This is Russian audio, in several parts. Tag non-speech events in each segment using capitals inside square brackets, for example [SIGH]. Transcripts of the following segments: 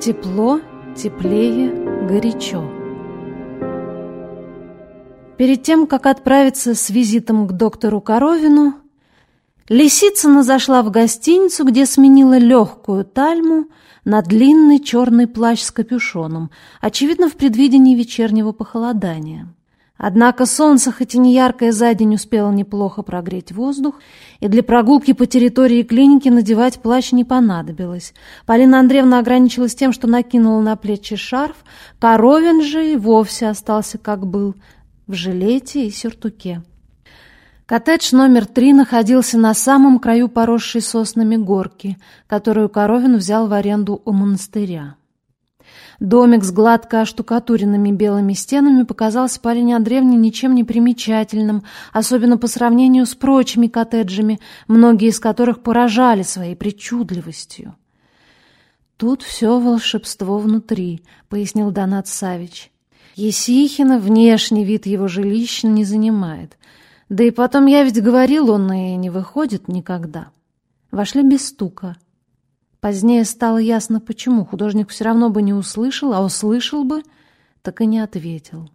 Тепло, теплее, горячо. Перед тем, как отправиться с визитом к доктору Коровину, Лисицына зашла в гостиницу, где сменила легкую тальму на длинный черный плащ с капюшоном, очевидно, в предвидении вечернего похолодания. Однако солнце, хоть и не яркое за день, успело неплохо прогреть воздух, и для прогулки по территории клиники надевать плащ не понадобилось. Полина Андреевна ограничилась тем, что накинула на плечи шарф, Коровин же и вовсе остался как был, в жилете и сюртуке. Коттедж номер три находился на самом краю поросшей соснами горки, которую Коровин взял в аренду у монастыря. Домик с гладко оштукатуренными белыми стенами показался Полине Андреевне ничем не примечательным, особенно по сравнению с прочими коттеджами, многие из которых поражали своей причудливостью. «Тут все волшебство внутри», — пояснил Донат Савич. «Есихина внешний вид его жилища не занимает. Да и потом я ведь говорил, он и не выходит никогда». Вошли без стука. Позднее стало ясно, почему. Художник все равно бы не услышал, а услышал бы, так и не ответил.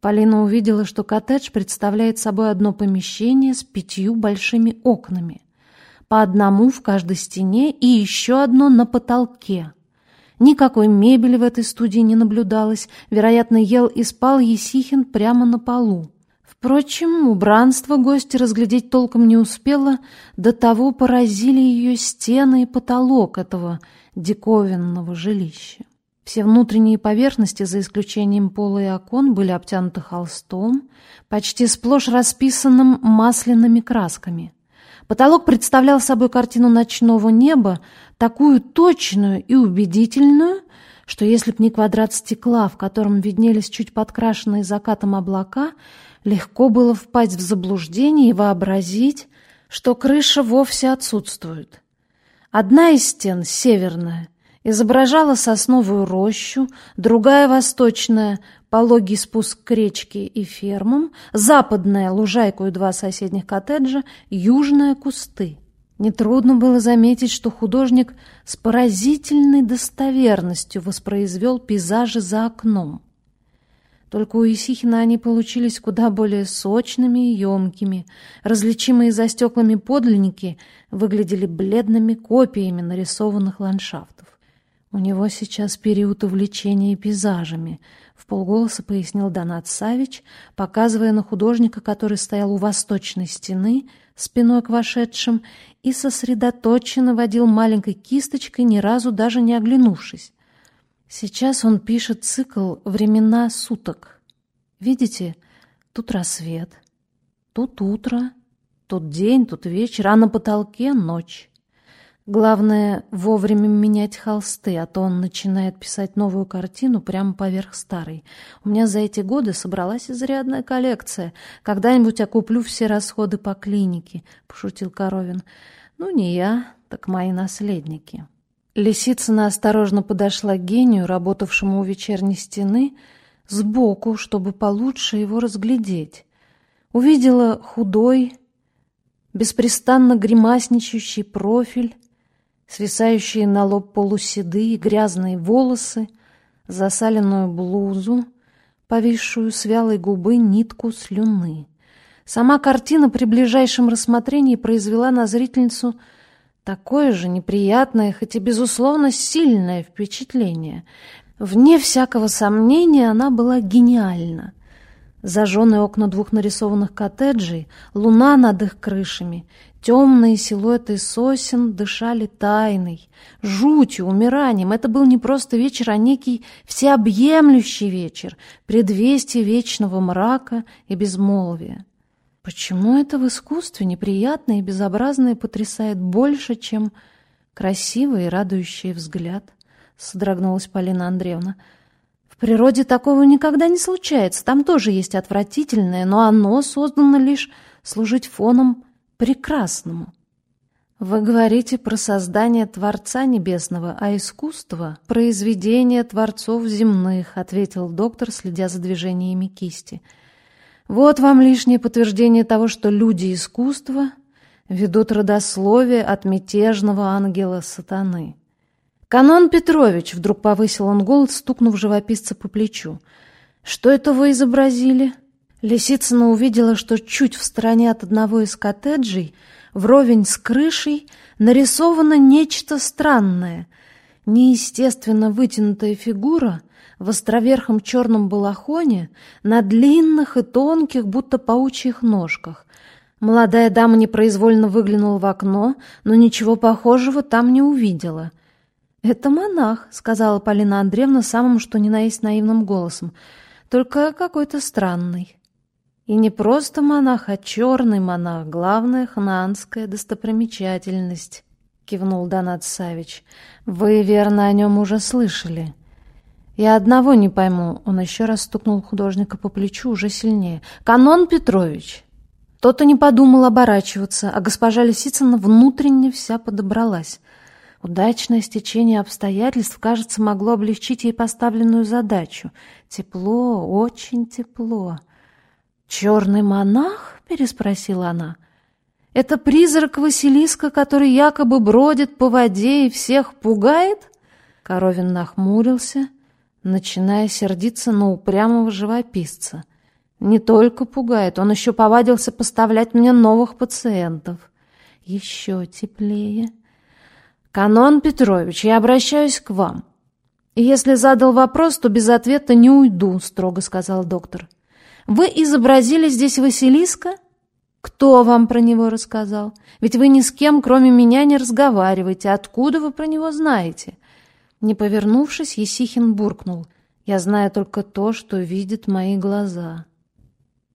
Полина увидела, что коттедж представляет собой одно помещение с пятью большими окнами. По одному в каждой стене и еще одно на потолке. Никакой мебели в этой студии не наблюдалось. Вероятно, ел и спал Есихин прямо на полу. Впрочем, убранство гости разглядеть толком не успела, до того поразили ее стены и потолок этого диковинного жилища. Все внутренние поверхности, за исключением пола и окон, были обтянуты холстом, почти сплошь расписанным масляными красками. Потолок представлял собой картину ночного неба, такую точную и убедительную, что если б не квадрат стекла, в котором виднелись чуть подкрашенные закатом облака, Легко было впасть в заблуждение и вообразить, что крыша вовсе отсутствует. Одна из стен, северная, изображала сосновую рощу, другая, восточная, пологий спуск к речке и фермам, западная — лужайку и два соседних коттеджа, южная — кусты. Нетрудно было заметить, что художник с поразительной достоверностью воспроизвел пейзажи за окном. Только у Исихина они получились куда более сочными и емкими. Различимые за стеклами подлинники выглядели бледными копиями нарисованных ландшафтов. «У него сейчас период увлечения пейзажами», — в полголоса пояснил Донат Савич, показывая на художника, который стоял у восточной стены, спиной к вошедшим, и сосредоточенно водил маленькой кисточкой, ни разу даже не оглянувшись. Сейчас он пишет цикл «Времена суток». Видите, тут рассвет, тут утро, тут день, тут вечер, а на потолке ночь. Главное вовремя менять холсты, а то он начинает писать новую картину прямо поверх старой. У меня за эти годы собралась изрядная коллекция. Когда-нибудь я куплю все расходы по клинике, — пошутил Коровин. Ну, не я, так мои наследники. Лисицына осторожно подошла к гению, работавшему у вечерней стены, сбоку, чтобы получше его разглядеть. Увидела худой, беспрестанно гримасничающий профиль, свисающие на лоб полуседые грязные волосы, засаленную блузу, повисшую с вялой губы нитку слюны. Сама картина при ближайшем рассмотрении произвела на зрительницу – Такое же неприятное, хоть и безусловно сильное впечатление. Вне всякого сомнения она была гениальна. Зажженные окна двух нарисованных коттеджей, луна над их крышами, темные силуэты сосен дышали тайной, жутью, умиранием. Это был не просто вечер, а некий всеобъемлющий вечер, предвестие вечного мрака и безмолвия. Почему это в искусстве неприятное и безобразное потрясает больше, чем красивый и радующий взгляд? Содрогнулась Полина Андреевна. В природе такого никогда не случается. Там тоже есть отвратительное, но оно создано лишь служить фоном прекрасному. Вы говорите про создание Творца Небесного, а искусство — произведение Творцов земных, — ответил доктор, следя за движениями кисти. — вот вам лишнее подтверждение того, что люди искусства ведут родословие от мятежного ангела сатаны. «Канон Петрович!» — вдруг повысил он голос, стукнув живописца по плечу. «Что это вы изобразили?» Лисицына увидела, что чуть в стороне от одного из коттеджей, вровень с крышей, нарисовано нечто странное. Неестественно вытянутая фигура в островерхом черном балахоне на длинных и тонких, будто паучьих ножках. Молодая дама непроизвольно выглянула в окно, но ничего похожего там не увидела — «Это монах», — сказала Полина Андреевна самым что ни на есть наивным голосом, «только какой-то странный». «И не просто монах, а черный монах, главная ханаанская достопримечательность», — кивнул Донат Савич. «Вы, верно, о нем уже слышали». «Я одного не пойму», — он еще раз стукнул художника по плечу уже сильнее. «Канон Петрович!» Тот-то не подумал оборачиваться, а госпожа Лисицына внутренне вся подобралась — Удачное стечение обстоятельств, кажется, могло облегчить ей поставленную задачу. Тепло, очень тепло. «Черный монах?» — переспросила она. «Это призрак Василиска, который якобы бродит по воде и всех пугает?» Коровин нахмурился, начиная сердиться на упрямого живописца. «Не только пугает, он еще повадился поставлять мне новых пациентов. Еще теплее». «Канон Петрович, я обращаюсь к вам. Если задал вопрос, то без ответа не уйду», — строго сказал доктор. «Вы изобразили здесь Василиска? Кто вам про него рассказал? Ведь вы ни с кем, кроме меня, не разговариваете. Откуда вы про него знаете?» Не повернувшись, Есихин буркнул. «Я знаю только то, что видят мои глаза».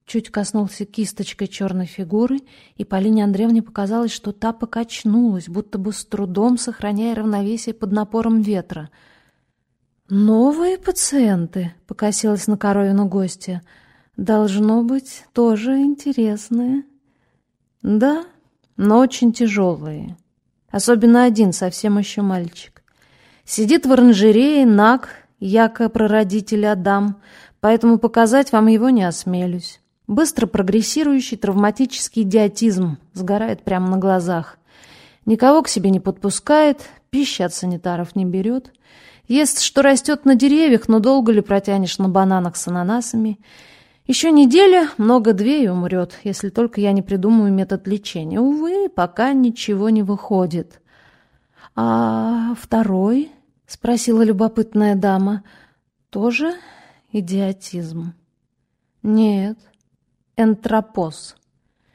Чуть коснулся кисточкой черной фигуры, и Полине Андреевне показалось, что та покачнулась, будто бы с трудом сохраняя равновесие под напором ветра. «Новые пациенты», — покосилась на коровину гостья, — «должно быть тоже интересные». «Да, но очень тяжелые. Особенно один, совсем еще мальчик. Сидит в оранжерее, наг, яко прародитель Адам, поэтому показать вам его не осмелюсь». Быстро прогрессирующий травматический идиотизм сгорает прямо на глазах. Никого к себе не подпускает, пищи от санитаров не берет. Ест, что растет на деревьях, но долго ли протянешь на бананах с ананасами? Еще неделя, много-две и умрет, если только я не придумаю метод лечения. Увы, пока ничего не выходит. «А второй?» — спросила любопытная дама. «Тоже идиотизм?» «Нет, энтропоз.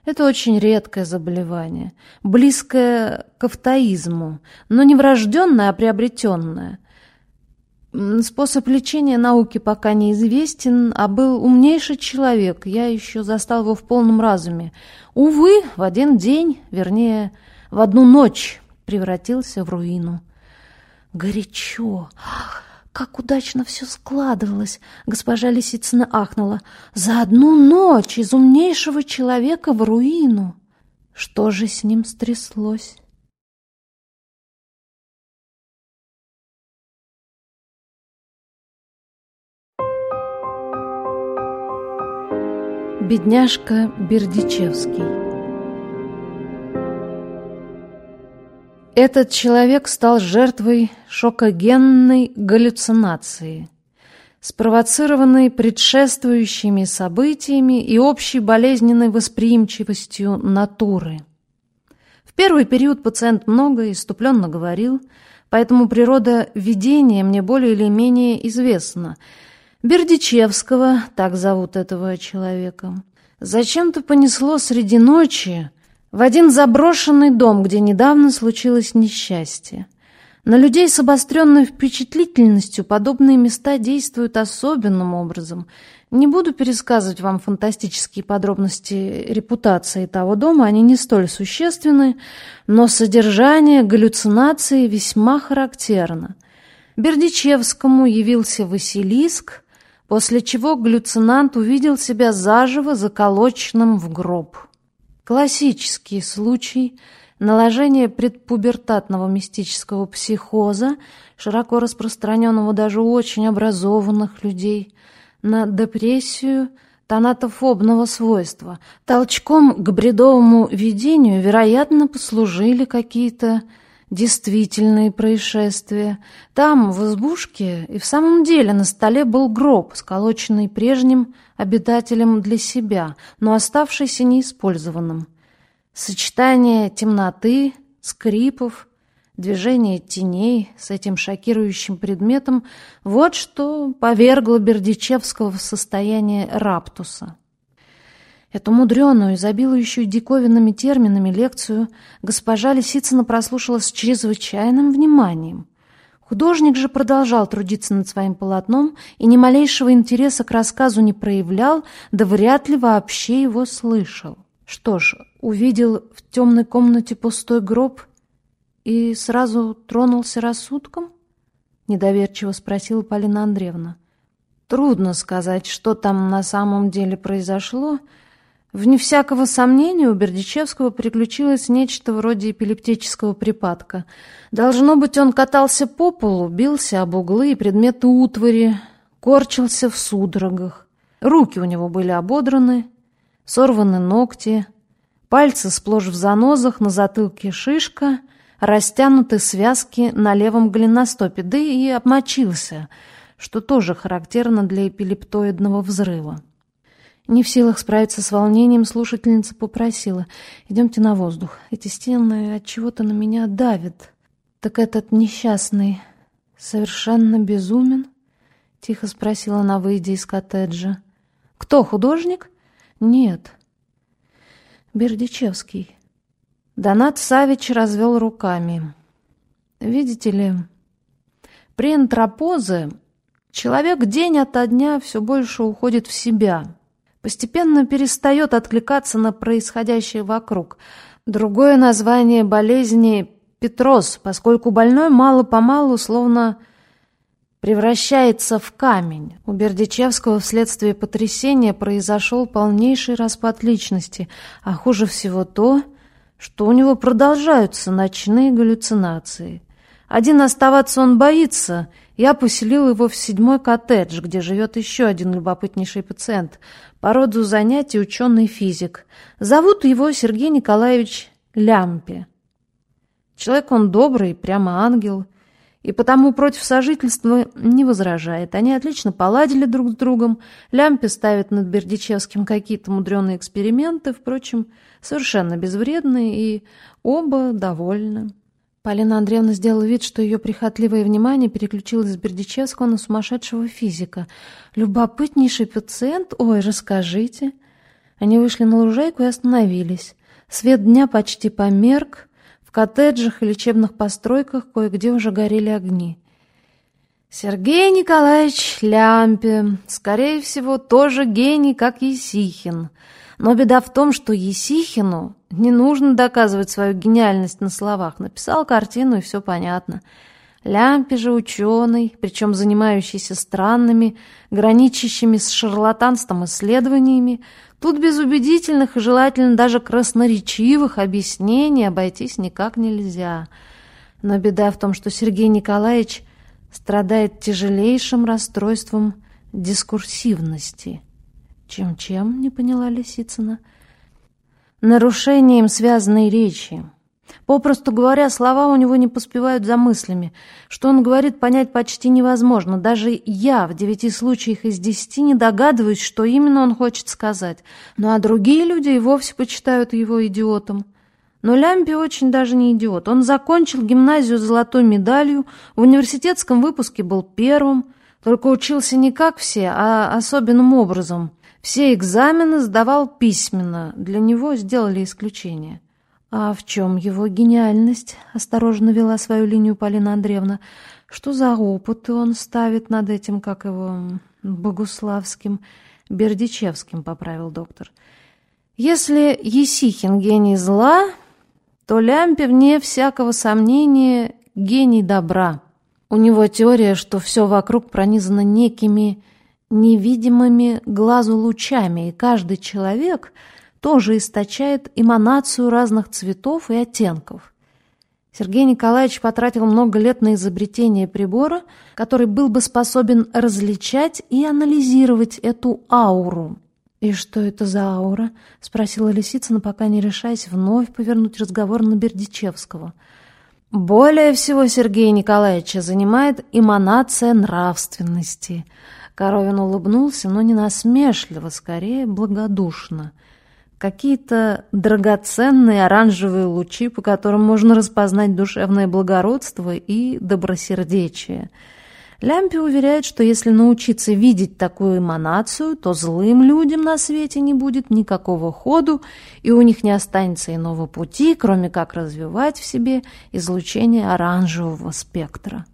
Это очень редкое заболевание, близкое к автоизму, но не врожденное, а приобретенное. Способ лечения науки пока неизвестен, а был умнейший человек, я еще застал его в полном разуме. Увы, в один день, вернее, в одну ночь превратился в руину. Горячо! Ах! Как удачно все складывалось, госпожа Лисицына ахнула. За одну ночь из умнейшего человека в руину. Что же с ним стряслось? Бедняжка Бердичевский Этот человек стал жертвой шокогенной галлюцинации, спровоцированной предшествующими событиями и общей болезненной восприимчивостью натуры. В первый период пациент много иступленно говорил, поэтому природа видения мне более или менее известна. Бердичевского, так зовут этого человека, зачем-то понесло среди ночи, в один заброшенный дом, где недавно случилось несчастье. На людей с обостренной впечатлительностью подобные места действуют особенным образом. Не буду пересказывать вам фантастические подробности репутации того дома, они не столь существенны, но содержание галлюцинации весьма характерно. Бердичевскому явился Василиск, после чего галлюцинант увидел себя заживо заколоченным в гроб. Классический случай наложения предпубертатного мистического психоза, широко распространенного даже у очень образованных людей, на депрессию тонатофобного свойства. Толчком к бредовому видению, вероятно, послужили какие-то действительные происшествия. Там, в избушке, и в самом деле на столе был гроб, сколоченный прежним обитателем для себя, но оставшийся неиспользованным. Сочетание темноты, скрипов, движение теней с этим шокирующим предметом — вот что повергло Бердичевского в состояние раптуса. Эту мудреную, изобилующую диковинными терминами лекцию госпожа Лисицына прослушала с чрезвычайным вниманием. Художник же продолжал трудиться над своим полотном и ни малейшего интереса к рассказу не проявлял, да вряд ли вообще его слышал. Что ж, увидел в темной комнате пустой гроб и сразу тронулся рассудком? Недоверчиво спросила Полина Андреевна. Трудно сказать, что там на самом деле произошло, — Вне всякого сомнения у Бердичевского приключилось нечто вроде эпилептического припадка. Должно быть, он катался по полу, бился об углы и предметы утвари, корчился в судорогах. Руки у него были ободраны, сорваны ногти, пальцы сплошь в занозах, на затылке шишка, растянуты связки на левом голеностопе, да и обмочился, что тоже характерно для эпилептоидного взрыва. Не в силах справиться с волнением, слушательница попросила. «Идемте на воздух. Эти стены от чего-то на меня давят». «Так этот несчастный совершенно безумен?» Тихо спросила она, выйдя из коттеджа. «Кто, художник?» «Нет». «Бердичевский». Донат Савич развел руками. «Видите ли, при антропозе человек день ото дня все больше уходит в себя» постепенно перестает откликаться на происходящее вокруг. Другое название болезни – Петроз, поскольку больной мало-помалу словно превращается в камень. У Бердичевского вследствие потрясения произошел полнейший распад личности, а хуже всего то, что у него продолжаются ночные галлюцинации. Один оставаться он боится – я поселил его в седьмой коттедж, где живет еще один любопытнейший пациент, по роду занятий ученый-физик. Зовут его Сергей Николаевич Лямпе. Человек он добрый, прямо ангел, и потому против сожительства не возражает. Они отлично поладили друг с другом. Лямпе ставит над Бердичевским какие-то мудреные эксперименты, впрочем, совершенно безвредные, и оба довольны. Полина Андреевна сделала вид, что ее прихотливое внимание переключилось с Бердичевского на сумасшедшего физика. «Любопытнейший пациент? Ой, расскажите!» Они вышли на лужайку и остановились. Свет дня почти померк. В коттеджах и лечебных постройках кое-где уже горели огни. Сергей Николаевич Лямпе, скорее всего, тоже гений, как Есихин. Но беда в том, что Есихину не нужно доказывать свою гениальность на словах. Написал картину, и все понятно. Лямпи же ученый, причем занимающийся странными, граничащими с шарлатанством исследованиями. Тут без убедительных и желательно даже красноречивых объяснений обойтись никак нельзя. Но беда в том, что Сергей Николаевич страдает тяжелейшим расстройством дискурсивности. Чем-чем, не поняла Лисицына нарушением связанной речи. Попросту говоря, слова у него не поспевают за мыслями. Что он говорит, понять почти невозможно. Даже я в девяти случаях из десяти не догадываюсь, что именно он хочет сказать. Ну а другие люди и вовсе почитают его идиотом. Но Лямпи очень даже не идиот. Он закончил гимназию с золотой медалью, в университетском выпуске был первым, только учился не как все, а особенным образом – все экзамены сдавал письменно, для него сделали исключение. «А в чем его гениальность?» — осторожно вела свою линию Полина Андреевна. «Что за опыты он ставит над этим, как его, Богуславским, Бердичевским?» — поправил доктор. «Если Есихин гений зла, то Лямпе, вне всякого сомнения, гений добра. У него теория, что все вокруг пронизано некими невидимыми глазу лучами, и каждый человек тоже источает эманацию разных цветов и оттенков. Сергей Николаевич потратил много лет на изобретение прибора, который был бы способен различать и анализировать эту ауру. «И что это за аура?» — спросила Лисицына, пока не решаясь вновь повернуть разговор на Бердичевского. Более всего Сергея Николаевича занимает эманация нравственности. Коровин улыбнулся, но не насмешливо, скорее благодушно. Какие-то драгоценные оранжевые лучи, по которым можно распознать душевное благородство и добросердечие – Лямпи уверяет, что если научиться видеть такую эманацию, то злым людям на свете не будет никакого ходу, и у них не останется иного пути, кроме как развивать в себе излучение оранжевого спектра.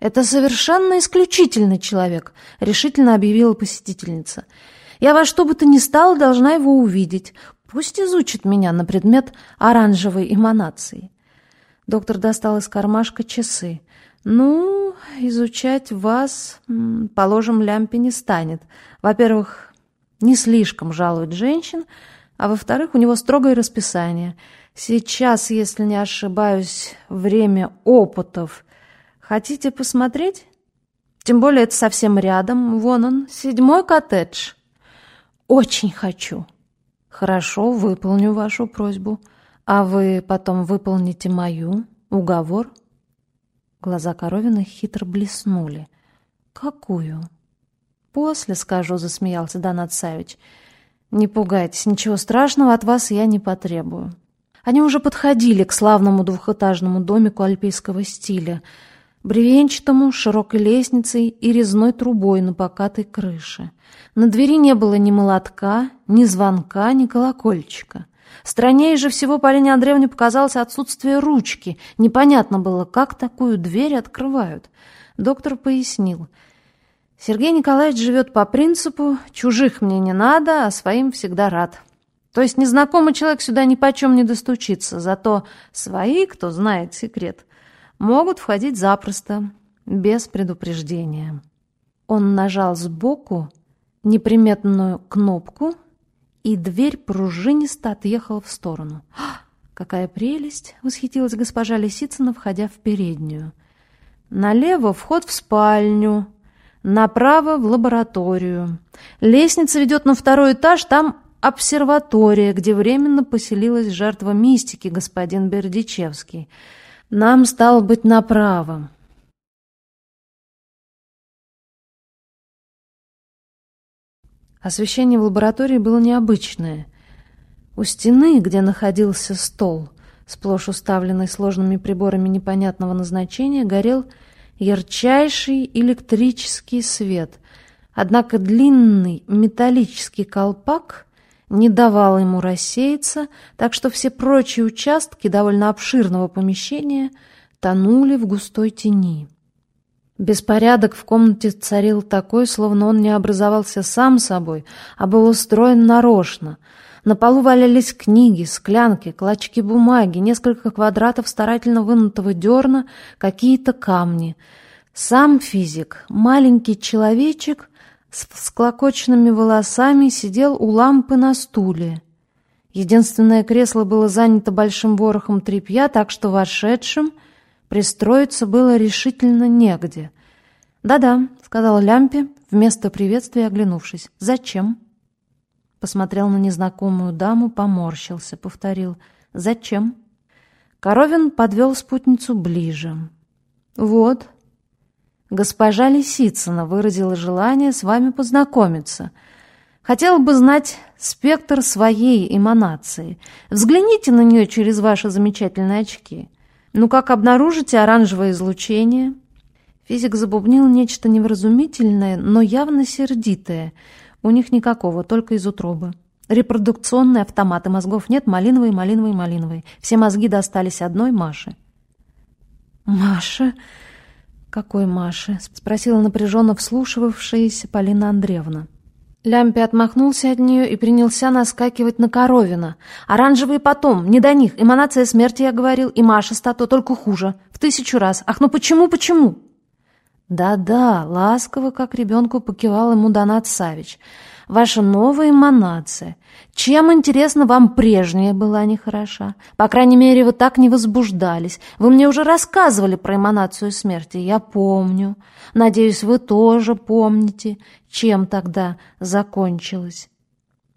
«Это совершенно исключительный человек», — решительно объявила посетительница. «Я во что бы то ни стало должна его увидеть. Пусть изучит меня на предмет оранжевой эманации». Доктор достал из кармашка часы. «Ну, изучать вас, положим, Лямпе не станет. Во-первых, не слишком жалует женщин, а во-вторых, у него строгое расписание. Сейчас, если не ошибаюсь, время опытов. Хотите посмотреть? Тем более это совсем рядом. Вон он, седьмой коттедж. Очень хочу. Хорошо, выполню вашу просьбу. А вы потом выполните мою. Уговор?» Глаза Коровина хитро блеснули. «Какую?» «После скажу», — засмеялся Донат Савич. «Не пугайтесь, ничего страшного от вас я не потребую». Они уже подходили к славному двухэтажному домику альпийского стиля, бревенчатому, широкой лестницей и резной трубой на покатой крыше. На двери не было ни молотка, ни звонка, ни колокольчика. Страннее же всего Полине Андреевне показалось отсутствие ручки. Непонятно было, как такую дверь открывают. Доктор пояснил. Сергей Николаевич живет по принципу «чужих мне не надо, а своим всегда рад». То есть незнакомый человек сюда ни почем не достучится, зато свои, кто знает секрет, могут входить запросто, без предупреждения. Он нажал сбоку неприметную кнопку — и дверь пружинисто отъехала в сторону. «Какая прелесть!» — восхитилась госпожа Лисицына, входя в переднюю. «Налево вход в спальню, направо в лабораторию. Лестница ведет на второй этаж, там обсерватория, где временно поселилась жертва мистики, господин Бердичевский. Нам, стало быть, направо. Освещение в лаборатории было необычное. У стены, где находился стол, сплошь уставленный сложными приборами непонятного назначения, горел ярчайший электрический свет. Однако длинный металлический колпак не давал ему рассеяться, так что все прочие участки довольно обширного помещения тонули в густой тени. Беспорядок в комнате царил такой, словно он не образовался сам собой, а был устроен нарочно. На полу валялись книги, склянки, клочки бумаги, несколько квадратов старательно вынутого дерна, какие-то камни. Сам физик, маленький человечек с всклокоченными волосами, сидел у лампы на стуле. Единственное кресло было занято большим ворохом тряпья, так что вошедшим — Пристроиться было решительно негде. «Да-да», — сказал Лямпе, вместо приветствия оглянувшись. «Зачем?» Посмотрел на незнакомую даму, поморщился, повторил. «Зачем?» Коровин подвел спутницу ближе. «Вот». Госпожа Лисицына выразила желание с вами познакомиться. Хотела бы знать спектр своей эманации. Взгляните на нее через ваши замечательные очки. «Ну как обнаружите оранжевое излучение?» Физик забубнил нечто невразумительное, но явно сердитое. У них никакого, только из утробы. Репродукционные автоматы, мозгов нет, малиновый, малиновый, малиновый. Все мозги достались одной Маше. «Маша? Какой Маше?» — спросила напряженно вслушивавшаяся Полина Андреевна. Лямпи отмахнулся от нее и принялся наскакивать на Коровина. «Оранжевые потом, не до них. Эманация смерти, я говорил, и Маша стато, только хуже. В тысячу раз. Ах, ну почему, почему?» «Да-да», — ласково, как ребенку покивал ему Донат Савич. «Ваша новая эманация. Чем, интересно, вам прежняя была нехороша? По крайней мере, вы так не возбуждались. Вы мне уже рассказывали про эманацию смерти, я помню. Надеюсь, вы тоже помните чем тогда закончилось.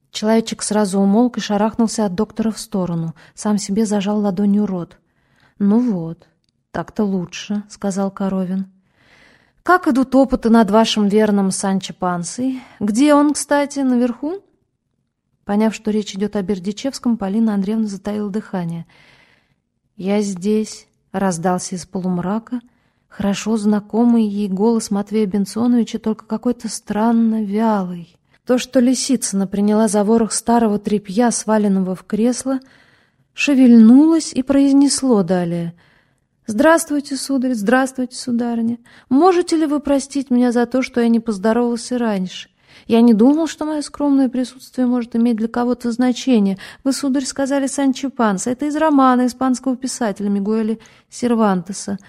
Человечек сразу умолк и шарахнулся от доктора в сторону, сам себе зажал ладонью рот. «Ну вот, так-то лучше», — сказал Коровин. «Как идут опыты над вашим верным Санчо Пансой? Где он, кстати, наверху?» Поняв, что речь идет о Бердичевском, Полина Андреевна затаила дыхание. «Я здесь», — раздался из полумрака, хорошо знакомый ей голос Матвея Бенсоновича, только какой-то странно вялый. То, что Лисицына приняла за ворох старого тряпья, сваленного в кресло, шевельнулось и произнесло далее — «Здравствуйте, сударь, здравствуйте, сударыня. Можете ли вы простить меня за то, что я не поздоровался раньше? Я не думал, что мое скромное присутствие может иметь для кого-то значение. Вы, сударь, сказали Санчо Панса. Это из романа испанского писателя Мигуэля Сервантеса.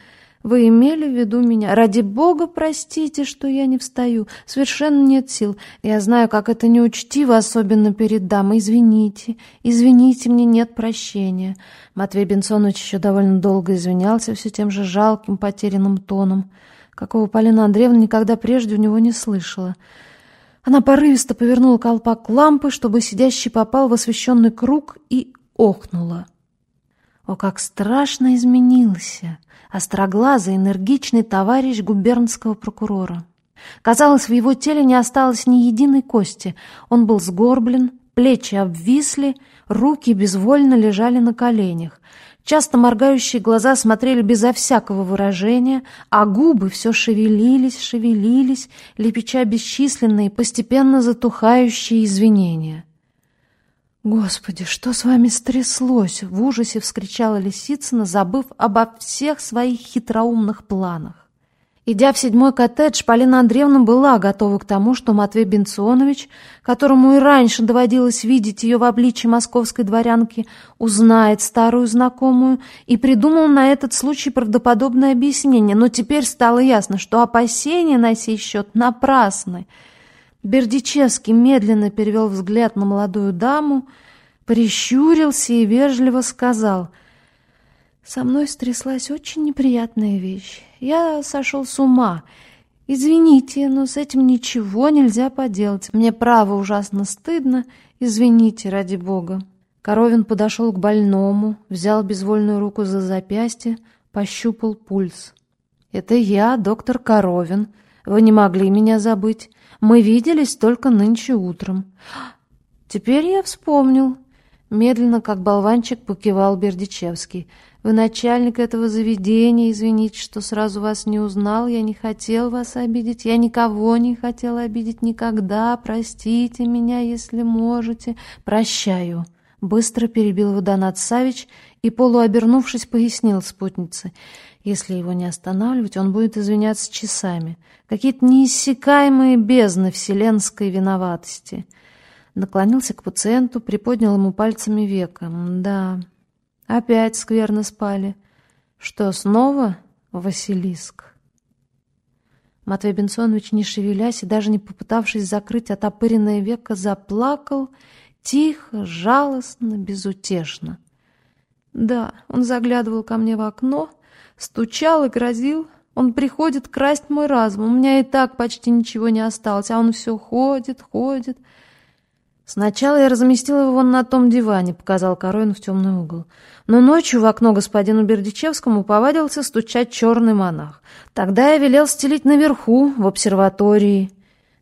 Вы имели в виду меня? Ради бога, простите, что я не встаю. Совершенно нет сил. Я знаю, как это неучтиво, особенно перед дамой. Извините, извините, мне нет прощения. Матвей Бенсонович еще довольно долго извинялся все тем же жалким, потерянным тоном, какого Полина Андреевна никогда прежде у него не слышала. Она порывисто повернула колпак лампы, чтобы сидящий попал в освещенный круг, и охнула. О, как страшно изменился остроглазый, энергичный товарищ губернского прокурора. Казалось, в его теле не осталось ни единой кости. Он был сгорблен, плечи обвисли, руки безвольно лежали на коленях. Часто моргающие глаза смотрели безо всякого выражения, а губы все шевелились, шевелились, лепеча бесчисленные, постепенно затухающие извинения. «Господи, что с вами стряслось?» — в ужасе вскричала Лисицына, забыв обо всех своих хитроумных планах. Идя в седьмой коттедж, Полина Андреевна была готова к тому, что Матвей Бенционович, которому и раньше доводилось видеть ее в обличье московской дворянки, узнает старую знакомую и придумал на этот случай правдоподобное объяснение, но теперь стало ясно, что опасения на сей счет напрасны — Бердичевский медленно перевел взгляд на молодую даму, прищурился и вежливо сказал, «Со мной стряслась очень неприятная вещь. Я сошел с ума. Извините, но с этим ничего нельзя поделать. Мне право ужасно стыдно. Извините, ради бога». Коровин подошел к больному, взял безвольную руку за запястье, пощупал пульс. «Это я, доктор Коровин. Вы не могли меня забыть. Мы виделись только нынче утром. Теперь я вспомнил. Медленно, как болванчик, покивал Бердичевский. Вы начальник этого заведения, извините, что сразу вас не узнал. Я не хотел вас обидеть. Я никого не хотел обидеть никогда. Простите меня, если можете. Прощаю. Быстро перебил его Донат Савич и, полуобернувшись, пояснил спутнице — если его не останавливать, он будет извиняться часами. Какие-то неиссякаемые бездны вселенской виноватости. Наклонился к пациенту, приподнял ему пальцами века. Да, опять скверно спали. Что, снова Василиск? Матвей Бенсонович, не шевелясь и даже не попытавшись закрыть отопыренное веко, заплакал тихо, жалостно, безутешно. Да, он заглядывал ко мне в окно, Стучал и грозил. Он приходит красть мой разум. У меня и так почти ничего не осталось, а он все ходит, ходит. Сначала я разместил его вон на том диване, показал Коровин в темный угол. Но ночью в окно господину Бердичевскому повадился стучать черный монах. Тогда я велел стелить наверху, в обсерватории.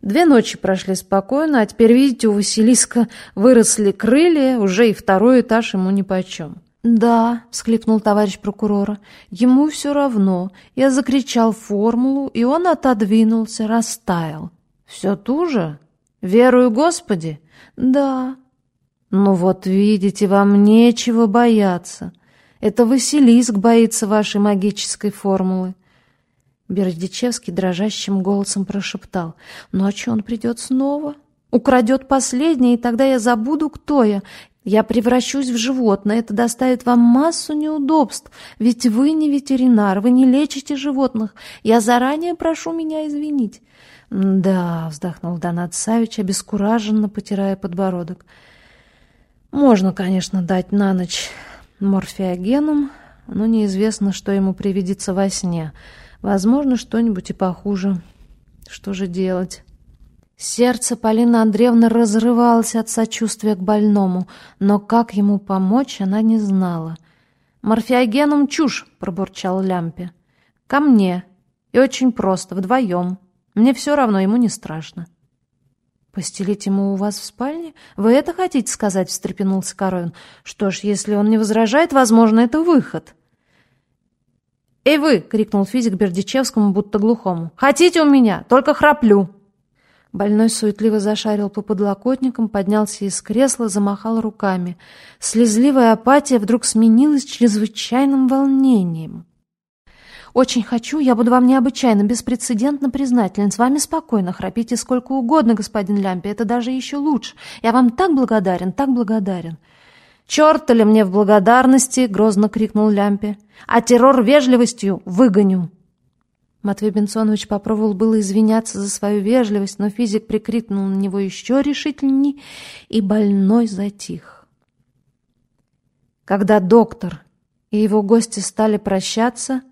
Две ночи прошли спокойно, а теперь, видите, у Василиска выросли крылья, уже и второй этаж ему нипочем. «Да», — всхлипнул товарищ прокурора, — «ему все равно. Я закричал формулу, и он отодвинулся, растаял». «Все ту же? Верую Господи?» «Да». «Ну вот видите, вам нечего бояться. Это Василиск боится вашей магической формулы». Бердичевский дрожащим голосом прошептал. «Ночью он придет снова, украдет последнее, и тогда я забуду, кто я, я превращусь в животное, это доставит вам массу неудобств, ведь вы не ветеринар, вы не лечите животных. Я заранее прошу меня извинить». «Да», — вздохнул Донат Савич, обескураженно потирая подбородок. «Можно, конечно, дать на ночь морфиогеном, но неизвестно, что ему привидится во сне. Возможно, что-нибудь и похуже. Что же делать?» Сердце Полины Андреевны разрывалось от сочувствия к больному, но как ему помочь, она не знала. «Морфиогеном чушь!» — пробурчал Лямпе. «Ко мне. И очень просто, вдвоем. Мне все равно, ему не страшно». «Постелить ему у вас в спальне? Вы это хотите сказать?» — встрепенулся Коровин. «Что ж, если он не возражает, возможно, это выход». «Эй вы!» — крикнул физик Бердичевскому, будто глухому. «Хотите у меня? Только храплю!» Больной суетливо зашарил по подлокотникам, поднялся из кресла, замахал руками. Слезливая апатия вдруг сменилась чрезвычайным волнением. «Очень хочу, я буду вам необычайно, беспрецедентно признателен. С вами спокойно, храпите сколько угодно, господин Лямпи, это даже еще лучше. Я вам так благодарен, так благодарен». «Черт ли мне в благодарности!» — грозно крикнул Лямпи. «А террор вежливостью выгоню!» Матвей Бенсонович попробовал было извиняться за свою вежливость, но физик прикрикнул на него еще решительней, и больной затих. Когда доктор и его гости стали прощаться,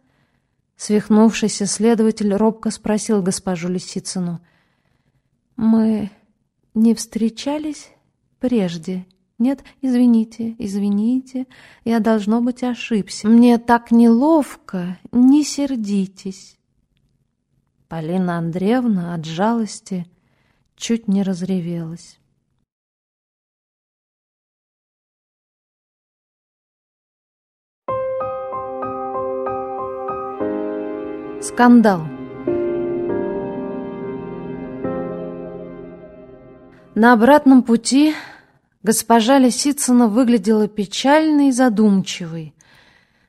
свихнувшийся следователь робко спросил госпожу Лисицыну, «Мы не встречались прежде?» Нет, извините, извините, я, должно быть, ошибся. Мне так неловко, не сердитесь. Полина Андреевна от жалости чуть не разревелась. Скандал. На обратном пути Госпожа Лисицына выглядела печальной и задумчивой.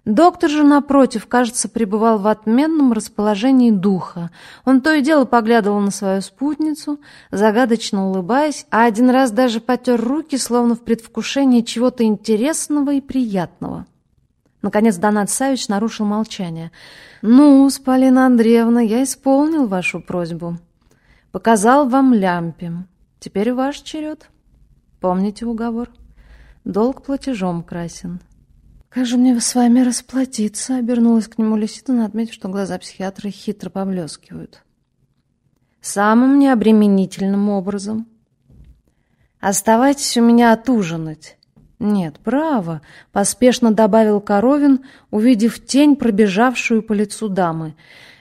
Доктор же, напротив, кажется, пребывал в отменном расположении духа. Он то и дело поглядывал на свою спутницу, загадочно улыбаясь, а один раз даже потер руки, словно в предвкушении чего-то интересного и приятного. Наконец Донат Савич нарушил молчание. «Ну, Полина Андреевна, я исполнил вашу просьбу. Показал вам лямпи. Теперь ваш черед». Помните уговор? Долг платежом красен. «Как же мне с вами расплатиться?» — обернулась к нему Лиситина, отметив, что глаза психиатра хитро поблескивают. «Самым необременительным образом. Оставайтесь у меня отужинать». «Нет, право», — поспешно добавил Коровин, увидев тень, пробежавшую по лицу дамы.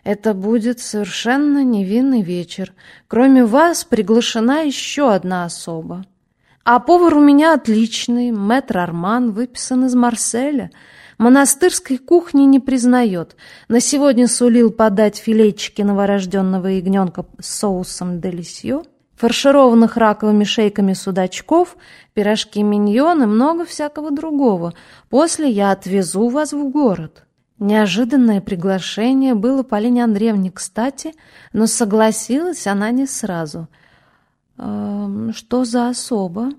«Это будет совершенно невинный вечер. Кроме вас приглашена еще одна особа». А повар у меня отличный, мэтр Арман, выписан из Марселя. Монастырской кухни не признает. На сегодня сулил подать филейчики новорожденного ягненка с соусом делисье, фаршированных раковыми шейками судачков, пирожки миньоны, много всякого другого. После я отвезу вас в город. Неожиданное приглашение было Полине Андреевне кстати, но согласилась она не сразу — «Что за особа?»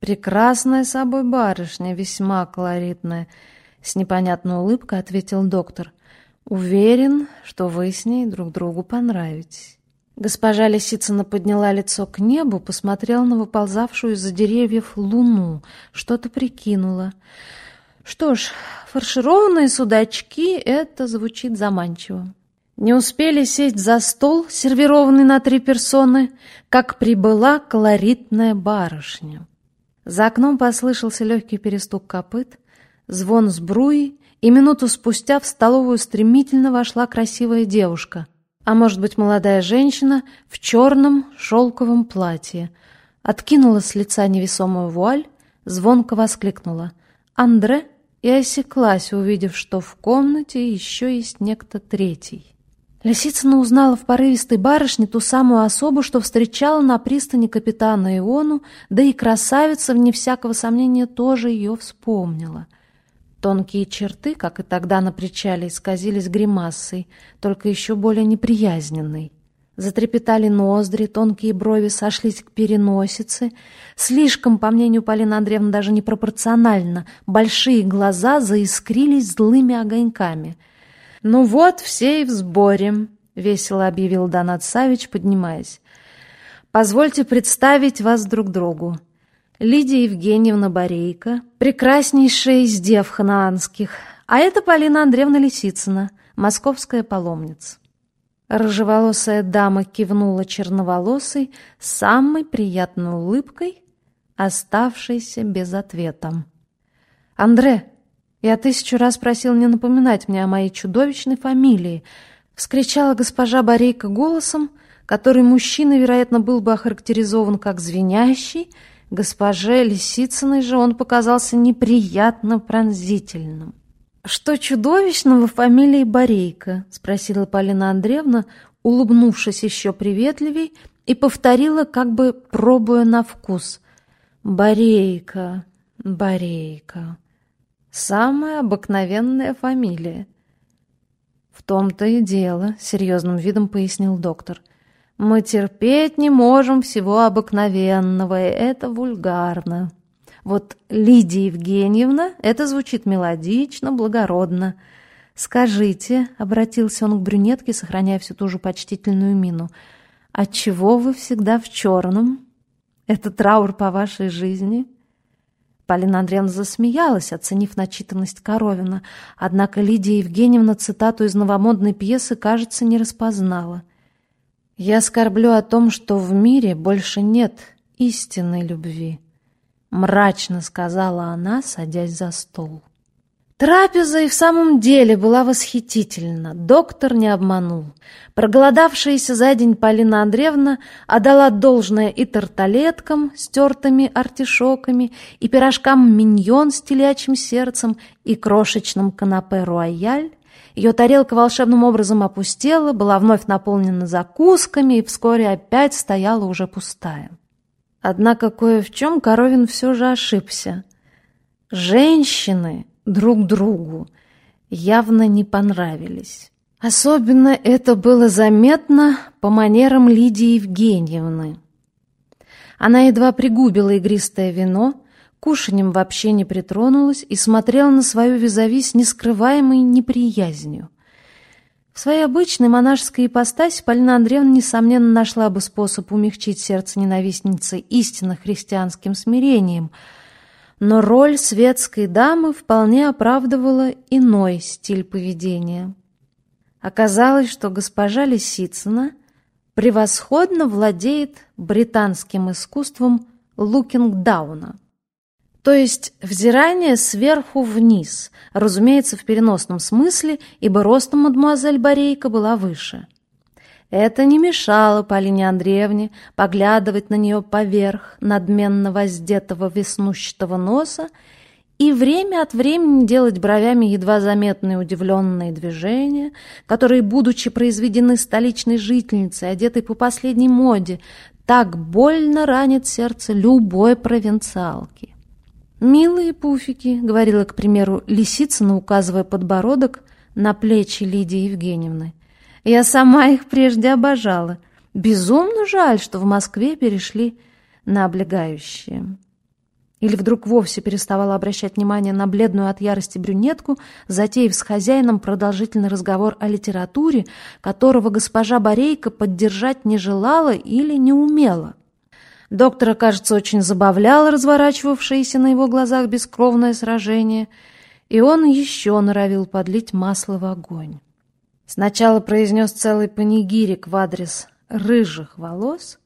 «Прекрасная собой барышня, весьма колоритная», — с непонятной улыбкой ответил доктор. «Уверен, что вы с ней друг другу понравитесь». Госпожа Лисицына подняла лицо к небу, посмотрела на выползавшую из-за деревьев луну, что-то прикинула. «Что ж, фаршированные судачки — это звучит заманчиво. Не успели сесть за стол, сервированный на три персоны, как прибыла колоритная барышня. За окном послышался легкий перестук копыт, звон сбруи, и минуту спустя в столовую стремительно вошла красивая девушка, а может быть молодая женщина в черном шелковом платье. Откинула с лица невесомую вуаль, звонко воскликнула «Андре!» и осеклась, увидев, что в комнате еще есть некто третий. Лисицына узнала в порывистой барышне ту самую особу, что встречала на пристани капитана Иону, да и красавица, вне всякого сомнения, тоже ее вспомнила. Тонкие черты, как и тогда на причале, исказились гримасой, только еще более неприязненной. Затрепетали ноздри, тонкие брови сошлись к переносице. Слишком, по мнению Полины Андреевны, даже непропорционально, большие глаза заискрились злыми огоньками — «Ну вот, все и в сборе», — весело объявил Донат Савич, поднимаясь. «Позвольте представить вас друг другу. Лидия Евгеньевна Борейко, прекраснейшая из дев ханаанских, а это Полина Андреевна Лисицына, московская паломница». Рыжеволосая дама кивнула черноволосой самой приятной улыбкой, оставшейся без ответа. «Андре, Я тысячу раз просил не напоминать мне о моей чудовищной фамилии, вскричала госпожа Борейка голосом, который мужчина, вероятно, был бы охарактеризован как звенящий, госпоже Лисицыной же он показался неприятно пронзительным. «Что чудовищного в фамилии Борейка?» — спросила Полина Андреевна, улыбнувшись еще приветливей, и повторила, как бы пробуя на вкус. «Борейка, Борейка. Самая обыкновенная фамилия». «В том-то и дело», — серьезным видом пояснил доктор. «Мы терпеть не можем всего обыкновенного, и это вульгарно». Вот Лидия Евгеньевна, это звучит мелодично, благородно. «Скажите», — обратился он к брюнетке, сохраняя всю ту же почтительную мину, «отчего вы всегда в черном? Это траур по вашей жизни?» Полина Андреевна засмеялась, оценив начитанность Коровина, однако Лидия Евгеньевна цитату из новомодной пьесы, кажется, не распознала. «Я скорблю о том, что в мире больше нет истинной любви». — мрачно сказала она, садясь за стол. Трапеза и в самом деле была восхитительна. Доктор не обманул. Проголодавшаяся за день Полина Андреевна отдала должное и тарталеткам с тертыми артишоками, и пирожкам миньон с телячьим сердцем, и крошечным канапе руаяль. Ее тарелка волшебным образом опустела, была вновь наполнена закусками и вскоре опять стояла уже пустая. Однако кое в чем Коровин все же ошибся. Женщины друг другу явно не понравились. Особенно это было заметно по манерам Лидии Евгеньевны. Она едва пригубила игристое вино, кушанем вообще не притронулась и смотрела на свою визави с нескрываемой неприязнью. В своей обычной монашеской ипостаси Полина Андреевна, несомненно, нашла бы способ умягчить сердце ненавистницы истинно христианским смирением, но роль светской дамы вполне оправдывала иной стиль поведения. Оказалось, что госпожа Лисицына превосходно владеет британским искусством лукингдауна — то есть взирание сверху вниз, разумеется, в переносном смысле, ибо ростом мадемуазель Борейка была выше. Это не мешало Полине Андреевне поглядывать на нее поверх надменно воздетого веснущатого носа и время от времени делать бровями едва заметные удивленные движения, которые, будучи произведены столичной жительницей, одетой по последней моде, так больно ранит сердце любой провинциалки. «Милые пуфики», — говорила, к примеру, Лисицына, указывая подбородок на плечи Лидии Евгеньевны. «Я сама их прежде обожала. Безумно жаль, что в Москве перешли на облегающие». Или вдруг вовсе переставала обращать внимание на бледную от ярости брюнетку, затеяв с хозяином продолжительный разговор о литературе, которого госпожа Борейка поддержать не желала или не умела. Доктора, кажется, очень забавляло разворачивавшееся на его глазах бескровное сражение, и он еще норовил подлить масло в огонь. Сначала произнес целый панигирик в адрес рыжих волос,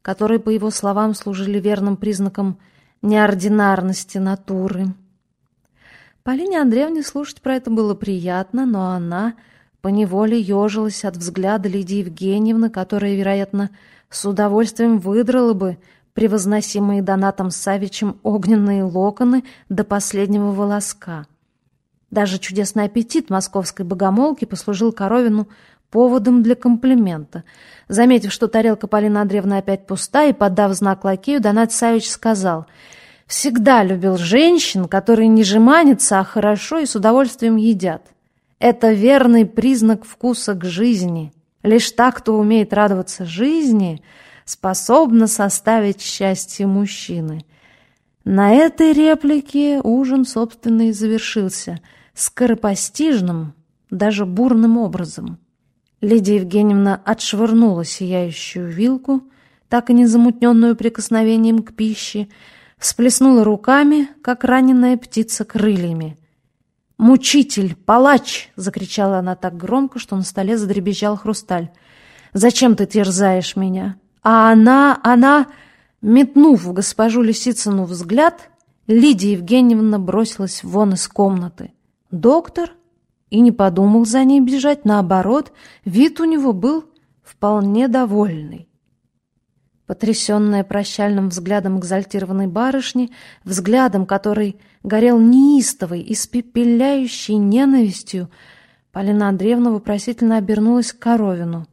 которые, по его словам, служили верным признаком неординарности натуры. Полине Андреевне слушать про это было приятно, но она поневоле ежилась от взгляда Лидии Евгеньевны, которая, вероятно, с удовольствием выдрала бы превозносимые донатом Савичем огненные локоны до последнего волоска. Даже чудесный аппетит московской богомолки послужил Коровину поводом для комплимента. Заметив, что тарелка Полины Андреевны опять пуста, и подав знак лакею, Донат Савич сказал, «Всегда любил женщин, которые не жеманятся, а хорошо и с удовольствием едят. Это верный признак вкуса к жизни». Лишь так, кто умеет радоваться жизни, способна составить счастье мужчины. На этой реплике ужин, собственно, и завершился, скоропостижным, даже бурным образом. Лидия Евгеньевна отшвырнула сияющую вилку, так и не замутненную прикосновением к пище, всплеснула руками, как раненая птица крыльями — «Мучитель! Палач!» — закричала она так громко, что на столе задребезжал хрусталь. «Зачем ты терзаешь меня?» А она, она, метнув в госпожу Лисицыну взгляд, Лидия Евгеньевна бросилась вон из комнаты. Доктор и не подумал за ней бежать, наоборот, вид у него был вполне довольный. Потрясенная прощальным взглядом экзальтированной барышни, взглядом, который горел неистовой, испепеляющей ненавистью, Полина Андреевна вопросительно обернулась к Коровину.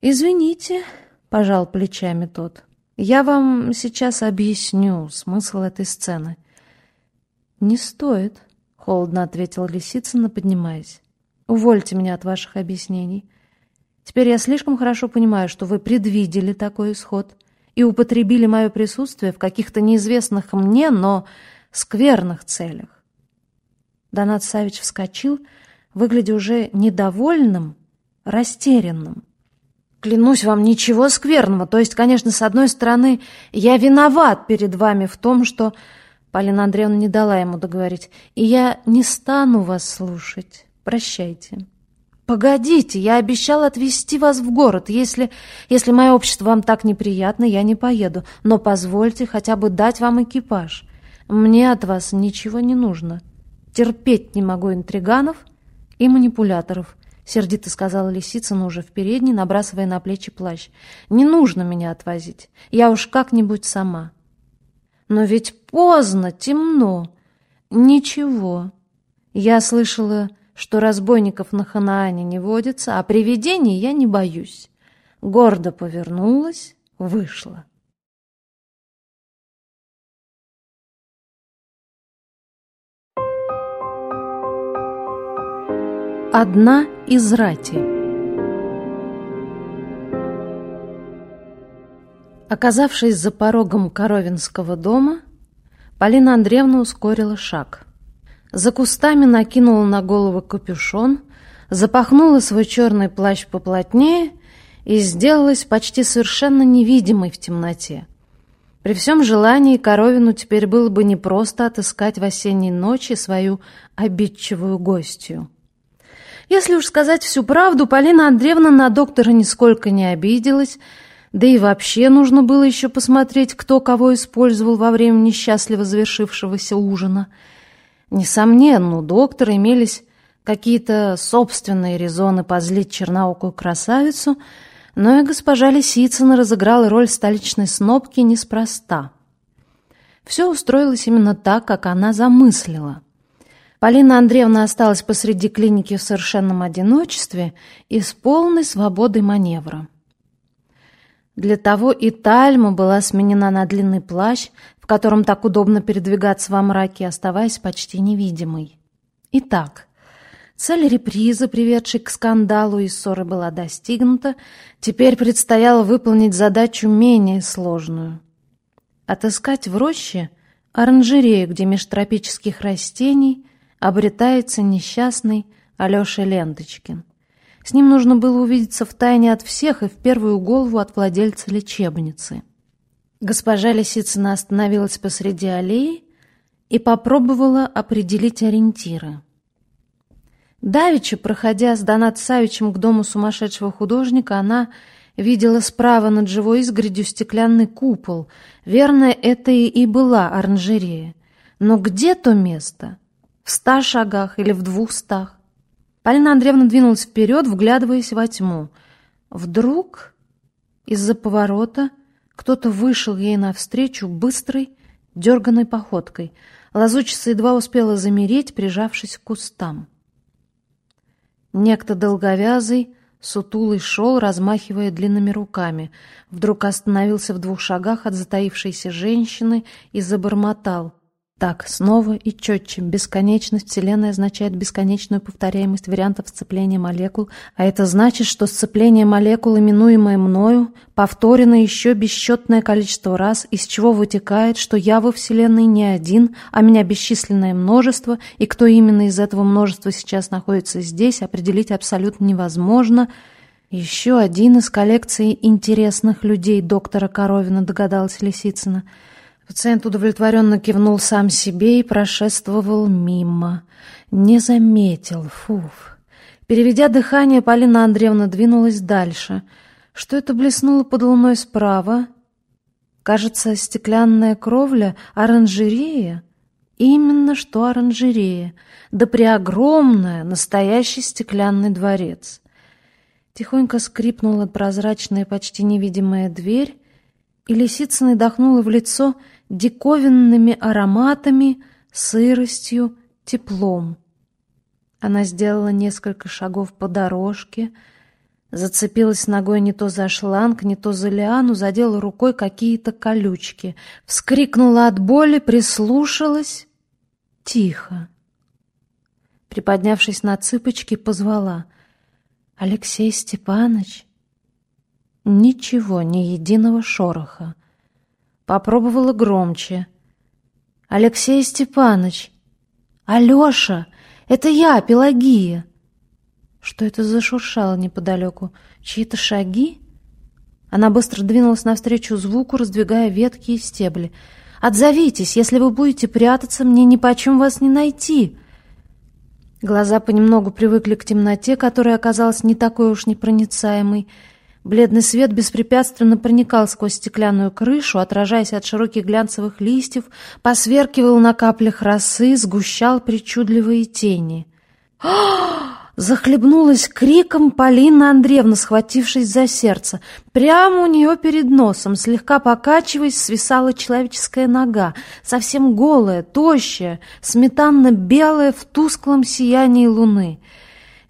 «Извините», — пожал плечами тот, — «я вам сейчас объясню смысл этой сцены». «Не стоит», — холодно ответил Лисицына, поднимаясь. «Увольте меня от ваших объяснений. Теперь я слишком хорошо понимаю, что вы предвидели такой исход и употребили мое присутствие в каких-то неизвестных мне, но скверных целях. Донат Савич вскочил, выглядя уже недовольным, растерянным. Клянусь вам, ничего скверного. То есть, конечно, с одной стороны, я виноват перед вами в том, что... Полина Андреевна не дала ему договорить. И я не стану вас слушать. Прощайте. «Погодите, я обещал отвезти вас в город. Если, если мое общество вам так неприятно, я не поеду. Но позвольте хотя бы дать вам экипаж. Мне от вас ничего не нужно. Терпеть не могу интриганов и манипуляторов», — сердито сказала Лисицына уже в передней, набрасывая на плечи плащ. «Не нужно меня отвозить. Я уж как-нибудь сама». «Но ведь поздно, темно». «Ничего. Я слышала...» что разбойников на Ханаане не водится, а привидений я не боюсь. Гордо повернулась, вышла. Одна из рати Оказавшись за порогом Коровинского дома, Полина Андреевна ускорила шаг. За кустами накинула на голову капюшон, запахнула свой черный плащ поплотнее и сделалась почти совершенно невидимой в темноте. При всем желании Коровину теперь было бы непросто отыскать в осенней ночи свою обидчивую гостью. Если уж сказать всю правду, Полина Андреевна на доктора нисколько не обиделась, да и вообще нужно было еще посмотреть, кто кого использовал во время несчастливо завершившегося ужина — Несомненно, у доктора имелись какие-то собственные резоны позлить черноокую красавицу, но и госпожа Лисицына разыграла роль столичной снобки неспроста. Все устроилось именно так, как она замыслила. Полина Андреевна осталась посреди клиники в совершенном одиночестве и с полной свободой маневра. Для того и тальма была сменена на длинный плащ, в котором так удобно передвигаться во мраке, оставаясь почти невидимой. Итак, цель репризы, приведшей к скандалу и ссоры, была достигнута, теперь предстояло выполнить задачу менее сложную. Отыскать в роще оранжерею, где меж тропических растений обретается несчастный Алеша Ленточкин. С ним нужно было увидеться в тайне от всех и в первую голову от владельца лечебницы. Госпожа Лисицына остановилась посреди аллеи и попробовала определить ориентиры. Давича, проходя с Донат Савичем к дому сумасшедшего художника, она видела справа над живой изгородью стеклянный купол. Верно, это и была оранжерея. Но где то место? В ста шагах или в двухстах? Полина Андреевна двинулась вперед, вглядываясь во тьму. Вдруг из-за поворота кто-то вышел ей навстречу быстрой, дерганной походкой. Лазучица едва успела замереть, прижавшись к кустам. Некто долговязый, сутулый шел, размахивая длинными руками. Вдруг остановился в двух шагах от затаившейся женщины и забормотал. Так, снова и четче. Бесконечность Вселенной означает бесконечную повторяемость вариантов сцепления молекул, а это значит, что сцепление молекул, именуемое мною, повторено еще бесчетное количество раз, из чего вытекает, что я во Вселенной не один, а меня бесчисленное множество, и кто именно из этого множества сейчас находится здесь, определить абсолютно невозможно. Еще один из коллекции интересных людей доктора Коровина, догадалась Лисицына — Пациент удовлетворенно кивнул сам себе и прошествовал мимо. Не заметил, фуф. Переведя дыхание, Полина Андреевна двинулась дальше. Что это блеснуло под луной справа? Кажется, стеклянная кровля, оранжерея. Именно что оранжерея, да преогромная, настоящий стеклянный дворец. Тихонько скрипнула прозрачная, почти невидимая дверь, и Лисицына дохнула в лицо диковинными ароматами, сыростью, теплом. Она сделала несколько шагов по дорожке, зацепилась ногой не то за шланг, не то за лиану, задела рукой какие-то колючки, вскрикнула от боли, прислушалась. Тихо. Приподнявшись на цыпочки, позвала. «Алексей Степанович?» Ничего, ни единого шороха. Попробовала громче. «Алексей Степанович!» «Алеша!» Это я, Пелагия!» Что это зашуршало неподалеку? Чьи-то шаги? Она быстро двинулась навстречу звуку, раздвигая ветки и стебли. «Отзовитесь! Если вы будете прятаться, мне ни почем вас не найти!» Глаза понемногу привыкли к темноте, которая оказалась не такой уж непроницаемой. Бледный свет беспрепятственно проникал сквозь стеклянную крышу, отражаясь от широких глянцевых листьев, посверкивал на каплях росы, сгущал причудливые тени. [GASPS] Захлебнулась криком Полина Андреевна, схватившись за сердце. Прямо у нее перед носом, слегка покачиваясь, свисала человеческая нога, совсем голая, тощая, сметанно-белая в тусклом сиянии луны.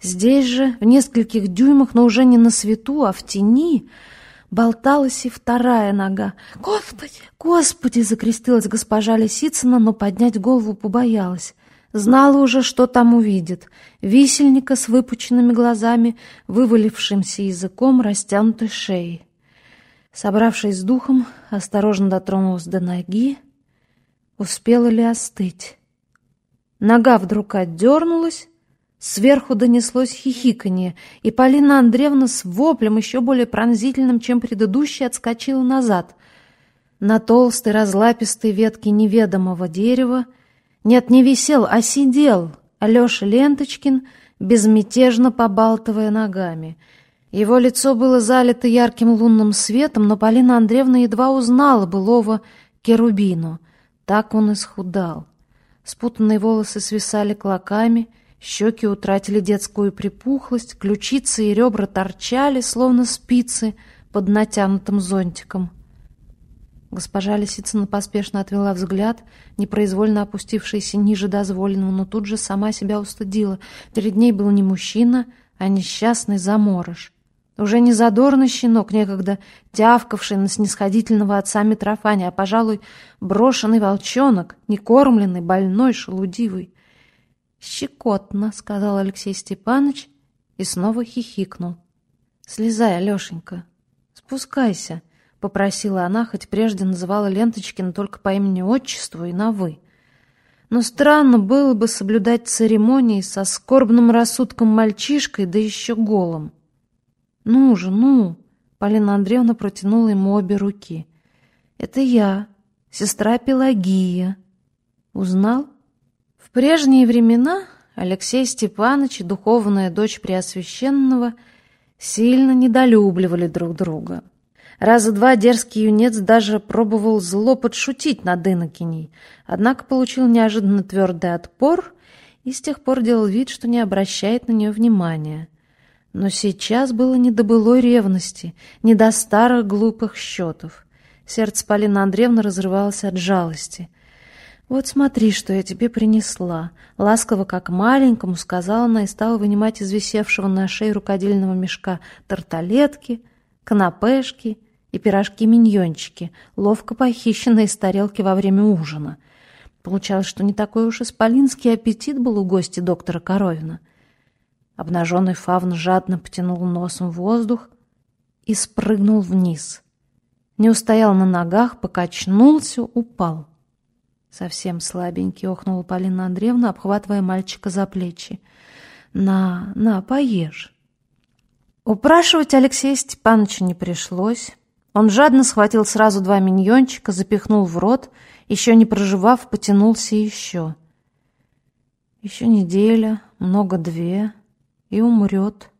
Здесь же, в нескольких дюймах, но уже не на свету, а в тени, болталась и вторая нога. «Господи! Господи!» — закрестилась госпожа Лисицына, но поднять голову побоялась. Знала уже, что там увидит. Висельника с выпученными глазами, вывалившимся языком, растянутой шеей. Собравшись с духом, осторожно дотронулась до ноги. Успела ли остыть? Нога вдруг отдернулась, Сверху донеслось хихиканье, и Полина Андреевна с воплем, еще более пронзительным, чем предыдущий, отскочила назад. На толстой разлапистой ветке неведомого дерева нет, не висел, а сидел Алеша Ленточкин, безмятежно побалтывая ногами. Его лицо было залито ярким лунным светом, но Полина Андреевна едва узнала былого Керубину. Так он исхудал. Спутанные волосы свисали клоками — Щеки утратили детскую припухлость, ключицы и ребра торчали, словно спицы, под натянутым зонтиком. Госпожа Лисицына поспешно отвела взгляд, непроизвольно опустившийся ниже дозволенного, но тут же сама себя устыдила. Перед ней был не мужчина, а несчастный заморож. Уже не задорный щенок, некогда тявкавший на снисходительного отца Митрофания, а, пожалуй, брошенный волчонок, некормленный, больной, шелудивый. «Щекотно», — сказал Алексей Степанович и снова хихикнул. «Слезай, Алешенька, спускайся», — попросила она, хоть прежде называла Ленточкина только по имени-отчеству и на «вы». Но странно было бы соблюдать церемонии со скорбным рассудком мальчишкой, да еще голым. «Ну же, ну!» — Полина Андреевна протянула ему обе руки. «Это я, сестра Пелагия. Узнал?» В прежние времена Алексей Степанович и духовная дочь Преосвященного сильно недолюбливали друг друга. Раза два дерзкий юнец даже пробовал зло подшутить над инокиней, однако получил неожиданно твердый отпор и с тех пор делал вид, что не обращает на нее внимания. Но сейчас было не до былой ревности, не до старых глупых счетов. Сердце Полины Андреевны разрывалось от жалости. «Вот смотри, что я тебе принесла», — ласково, как маленькому, сказала она и стала вынимать из висевшего на шее рукодельного мешка тарталетки, канапешки и пирожки-миньончики, ловко похищенные из тарелки во время ужина. Получалось, что не такой уж исполинский аппетит был у гостя доктора Коровина. Обнаженный фавн жадно потянул носом воздух и спрыгнул вниз. Не устоял на ногах, покачнулся, упал. Совсем слабенький, охнула Полина Андреевна, обхватывая мальчика за плечи. На, на, поешь. Упрашивать Алексея Степановича не пришлось. Он жадно схватил сразу два миньончика, запихнул в рот, еще не проживав, потянулся еще. Еще неделя, много две, и умрет,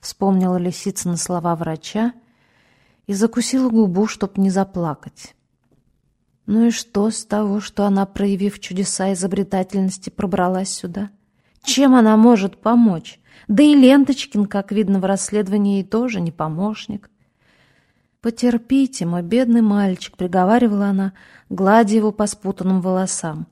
вспомнила лисица на слова врача и закусила губу, чтоб не заплакать. Ну и что с того, что она, проявив чудеса изобретательности, пробралась сюда? Чем она может помочь? Да и Ленточкин, как видно в расследовании, тоже не помощник. «Потерпите, мой бедный мальчик», — приговаривала она, гладя его по спутанным волосам.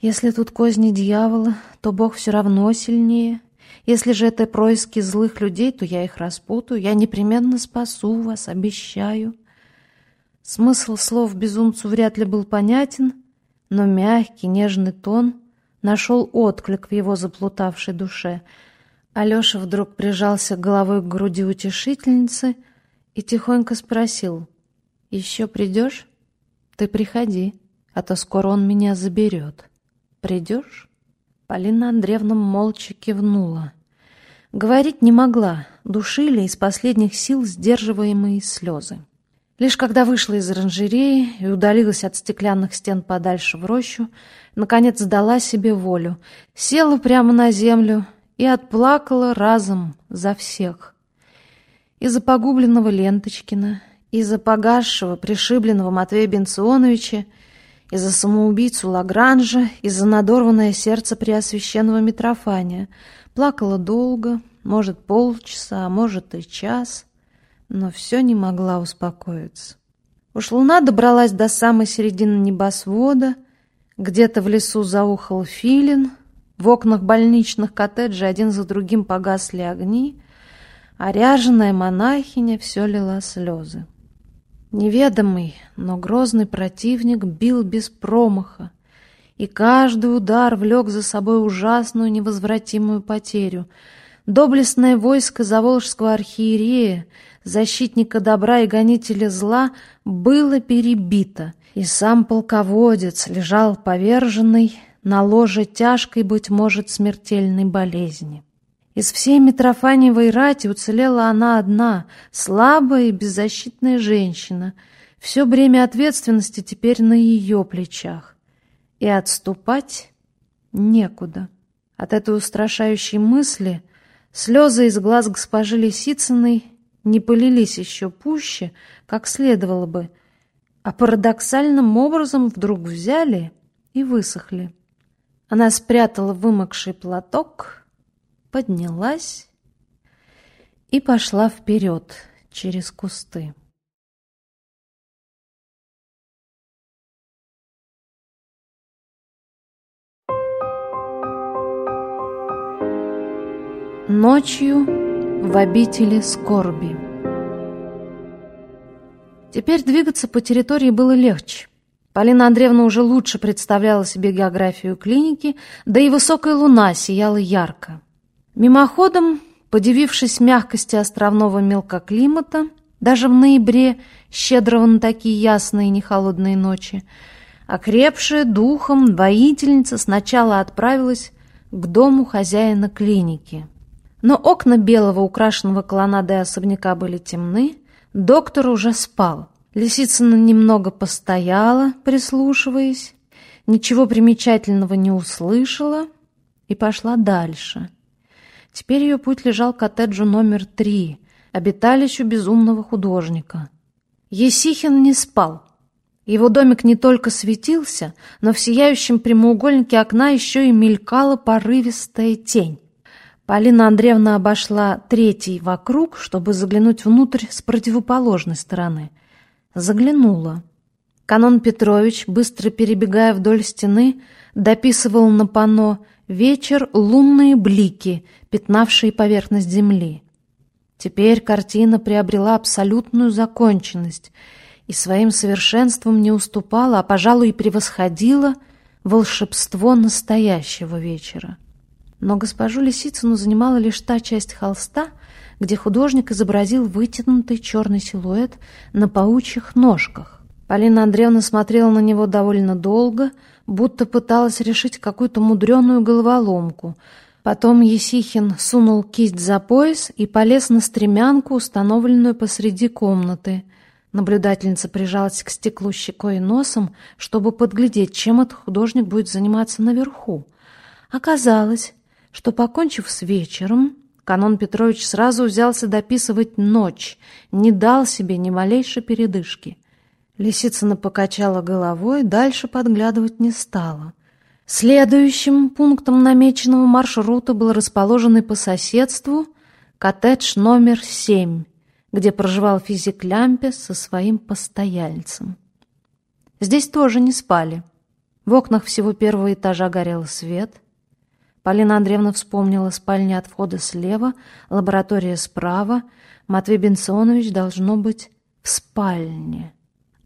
«Если тут козни дьявола, то Бог все равно сильнее. Если же это происки злых людей, то я их распутаю. Я непременно спасу вас, обещаю». Смысл слов безумцу вряд ли был понятен, но мягкий, нежный тон нашел отклик в его заплутавшей душе. Алеша вдруг прижался головой к груди утешительницы — и тихонько спросил, «Еще придешь? Ты приходи, а то скоро он меня заберет. Придешь?» Полина Андреевна молча кивнула. Говорить не могла, душили из последних сил сдерживаемые слезы. Лишь когда вышла из оранжереи и удалилась от стеклянных стен подальше в рощу, наконец дала себе волю, села прямо на землю и отплакала разом за всех из-за погубленного Ленточкина, из-за погасшего, пришибленного Матвея Бенционовича, из-за самоубийцу Лагранжа, из-за надорванное сердце Преосвященного Митрофания. Плакала долго, может, полчаса, а может и час, но все не могла успокоиться. Уж луна добралась до самой середины небосвода, где-то в лесу заухал филин, в окнах больничных коттеджей один за другим погасли огни, а ряженая монахиня все лила слезы. Неведомый, но грозный противник бил без промаха, и каждый удар влек за собой ужасную невозвратимую потерю. Доблестное войско Заволжского архиерея, защитника добра и гонителя зла, было перебито, и сам полководец лежал поверженный на ложе тяжкой, быть может, смертельной болезни. Из всей Митрофаневой рати уцелела она одна, слабая и беззащитная женщина. Все бремя ответственности теперь на ее плечах. И отступать некуда. От этой устрашающей мысли слезы из глаз госпожи Лисицыной не полились еще пуще, как следовало бы, а парадоксальным образом вдруг взяли и высохли. Она спрятала вымокший платок — поднялась и пошла вперед через кусты. Ночью в обители скорби. Теперь двигаться по территории было легче. Полина Андреевна уже лучше представляла себе географию клиники, да и высокая луна сияла ярко. Мимоходом, подивившись мягкости островного мелкоклимата, даже в ноябре, щедрого на такие ясные нехолодные ночи, окрепшая духом воительница сначала отправилась к дому хозяина клиники. Но окна белого украшенного колоннадой особняка были темны, доктор уже спал. Лисицына немного постояла, прислушиваясь, ничего примечательного не услышала и пошла дальше — Теперь ее путь лежал к коттеджу номер три, обиталищу безумного художника. Есихин не спал. Его домик не только светился, но в сияющем прямоугольнике окна еще и мелькала порывистая тень. Полина Андреевна обошла третий вокруг, чтобы заглянуть внутрь с противоположной стороны. Заглянула. Канон Петрович, быстро перебегая вдоль стены, дописывал на панно Вечер — лунные блики, пятнавшие поверхность земли. Теперь картина приобрела абсолютную законченность и своим совершенством не уступала, а, пожалуй, и превосходила волшебство настоящего вечера. Но госпожу Лисицыну занимала лишь та часть холста, где художник изобразил вытянутый черный силуэт на паучьих ножках. Полина Андреевна смотрела на него довольно долго — будто пыталась решить какую-то мудреную головоломку. Потом Есихин сунул кисть за пояс и полез на стремянку, установленную посреди комнаты. Наблюдательница прижалась к стеклу щекой и носом, чтобы подглядеть, чем этот художник будет заниматься наверху. Оказалось, что, покончив с вечером, Канон Петрович сразу взялся дописывать ночь, не дал себе ни малейшей передышки. Лисицына покачала головой, дальше подглядывать не стала. Следующим пунктом намеченного маршрута был расположенный по соседству коттедж номер семь, где проживал физик Лямпес со своим постояльцем. Здесь тоже не спали. В окнах всего первого этажа горел свет. Полина Андреевна вспомнила спальни от входа слева, лаборатория справа. Матвей Бенсонович должно быть в спальне.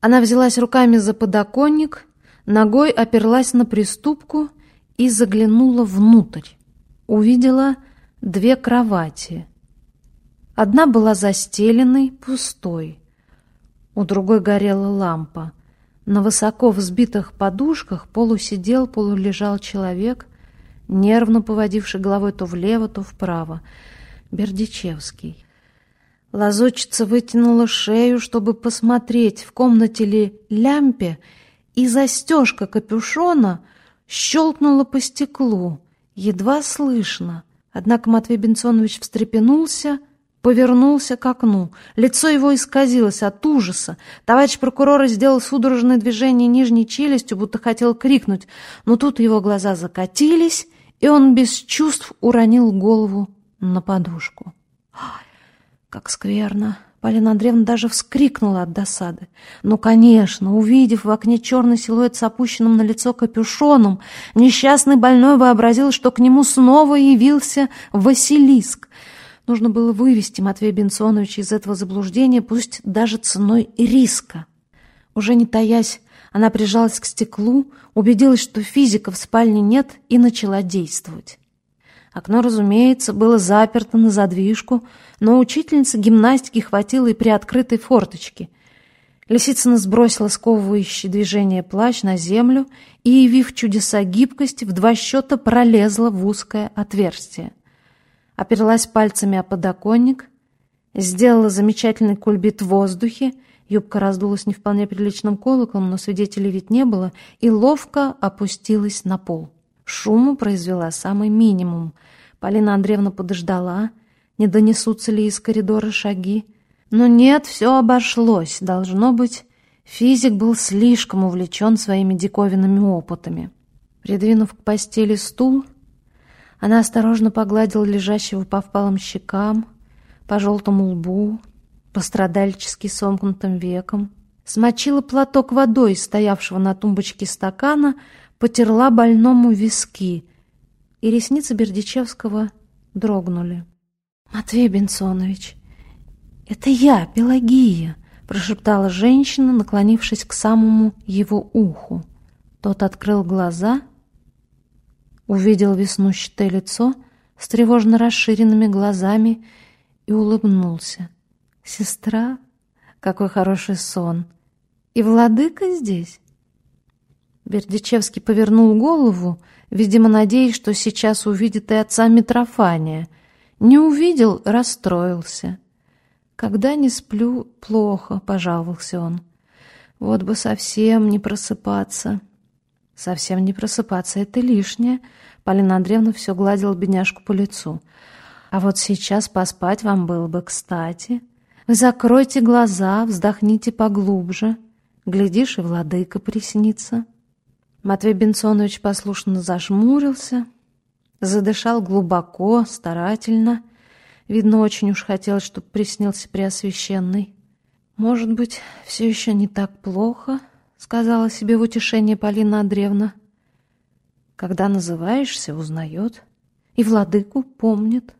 Она взялась руками за подоконник, ногой оперлась на приступку и заглянула внутрь. Увидела две кровати. Одна была застеленной, пустой. У другой горела лампа. На высоко взбитых подушках полусидел, полулежал человек — нервно поводивший головой то влево, то вправо. Бердичевский. Лазучица вытянула шею, чтобы посмотреть, в комнате ли лямпе, и застежка капюшона щелкнула по стеклу, едва слышно. Однако Матвей Бенсонович встрепенулся, повернулся к окну. Лицо его исказилось от ужаса. Товарищ прокурора сделал судорожное движение нижней челюстью, будто хотел крикнуть, но тут его глаза закатились, и он без чувств уронил голову на подушку. Как скверно! Полина Андреевна даже вскрикнула от досады. Ну, конечно, увидев в окне черный силуэт с опущенным на лицо капюшоном, несчастный больной вообразил, что к нему снова явился Василиск. Нужно было вывести Матвея Бенсоновича из этого заблуждения, пусть даже ценой риска. Уже не таясь, она прижалась к стеклу, убедилась, что физика в спальне нет, и начала действовать. Окно, разумеется, было заперто на задвижку, но учительница гимнастики хватило и при открытой форточке. Лисицына сбросила сковывающее движение плащ на землю и, явив чудеса гибкости, в два счета пролезла в узкое отверстие. Оперлась пальцами о подоконник, сделала замечательный кульбит в воздухе Юбка раздулась не вполне приличным колоколом, но свидетелей ведь не было, и ловко опустилась на пол. Шуму произвела самый минимум. Полина Андреевна подождала, не донесутся ли из коридора шаги. Но нет, все обошлось. Должно быть, физик был слишком увлечен своими диковинными опытами. Придвинув к постели стул, она осторожно погладила лежащего по впалым щекам, по желтому лбу, пострадальчески сомкнутым веком, смочила платок водой, стоявшего на тумбочке стакана, потерла больному виски, и ресницы Бердичевского дрогнули. «Матвей Бенсонович, это я, Пелагия!» прошептала женщина, наклонившись к самому его уху. Тот открыл глаза, увидел веснущатое лицо с тревожно расширенными глазами и улыбнулся. Сестра? Какой хороший сон! И владыка здесь? Бердичевский повернул голову, видимо, надеясь, что сейчас увидит и отца Митрофания. Не увидел, расстроился. «Когда не сплю, плохо», — пожаловался он. «Вот бы совсем не просыпаться». «Совсем не просыпаться — это лишнее». Полина Андреевна все гладила бедняжку по лицу. «А вот сейчас поспать вам было бы кстати». Закройте глаза, вздохните поглубже. Глядишь, и владыка приснится. Матвей Бенсонович послушно зажмурился, задышал глубоко, старательно. Видно, очень уж хотелось, чтобы приснился Преосвященный. «Может быть, все еще не так плохо», — сказала себе в утешение Полина Андреевна. «Когда называешься, узнает, и владыку помнит».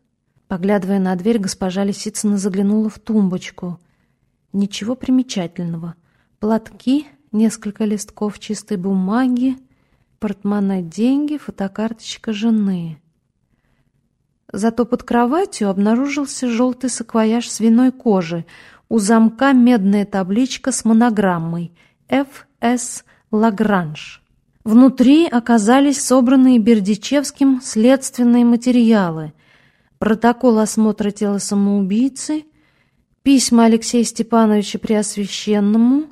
Поглядывая на дверь, госпожа Лисицына заглянула в тумбочку. Ничего примечательного. Платки, несколько листков чистой бумаги, портмоне деньги, фотокарточка жены. Зато под кроватью обнаружился желтый саквояж свиной кожи. У замка медная табличка с монограммой «Ф.С. Лагранж». Внутри оказались собранные Бердичевским следственные материалы — протокол осмотра тела самоубийцы, письма Алексея Степановича Преосвященному,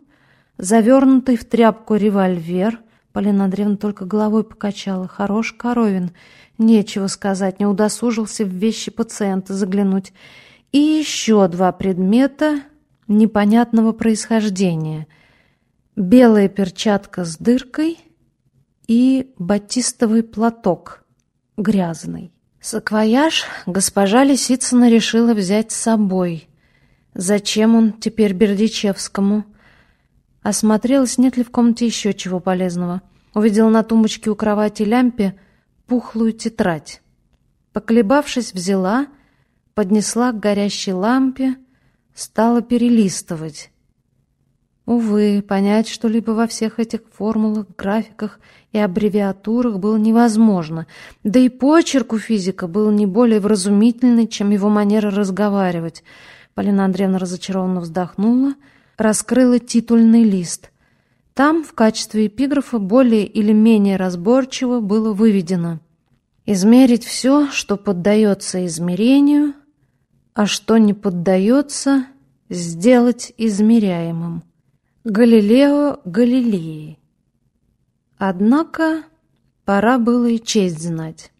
завернутый в тряпку револьвер. Полина Андреевна только головой покачала. Хорош Коровин. Нечего сказать, не удосужился в вещи пациента заглянуть. И еще два предмета непонятного происхождения. белая перчатка с дыркой и батистовый платок грязный. Саквояж госпожа Лисицына решила взять с собой. Зачем он теперь Бердичевскому? Осмотрелась, нет ли в комнате еще чего полезного. Увидела на тумбочке у кровати лямпе пухлую тетрадь. Поколебавшись, взяла, поднесла к горящей лампе, стала перелистывать. Увы, понять что-либо во всех этих формулах, графиках и аббревиатурах было невозможно, да и почерк у физика был не более вразумительный, чем его манера разговаривать. Полина Андреевна разочарованно вздохнула, раскрыла титульный лист. Там в качестве эпиграфа более или менее разборчиво было выведено «Измерить все, что поддается измерению, а что не поддается, сделать измеряемым». Галилео Галилеи. Однако пора было и честь знать.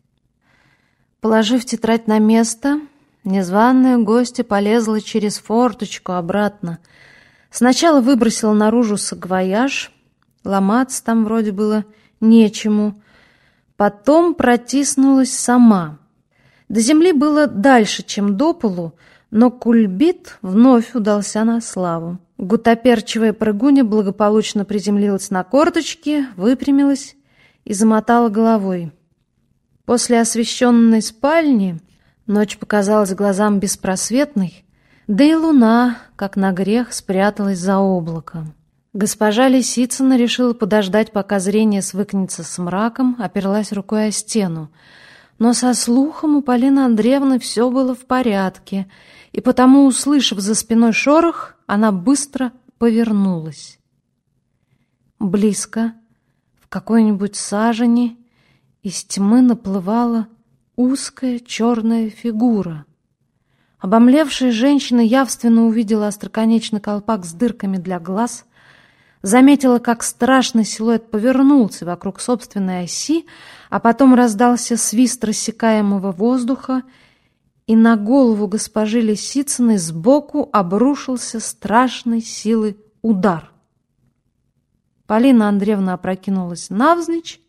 Положив тетрадь на место, незваная гостья полезла через форточку обратно. Сначала выбросила наружу саквояж, ломаться там вроде было нечему, потом протиснулась сама. До земли было дальше, чем до полу, но кульбит вновь удался на славу. Гутоперчивая прыгуня благополучно приземлилась на корточки, выпрямилась и замотала головой. После освещенной спальни ночь показалась глазам беспросветной, да и луна, как на грех, спряталась за облаком. Госпожа Лисицына решила подождать, пока зрение свыкнется с мраком, оперлась рукой о стену. Но со слухом у Полины Андреевны все было в порядке — и потому, услышав за спиной шорох, она быстро повернулась. Близко, в какой-нибудь сажени, из тьмы наплывала узкая черная фигура. Обомлевшая женщина явственно увидела остроконечный колпак с дырками для глаз, заметила, как страшный силуэт повернулся вокруг собственной оси, а потом раздался свист рассекаемого воздуха, и на голову госпожи Лисицыной сбоку обрушился страшной силы удар. Полина Андреевна опрокинулась навзничь,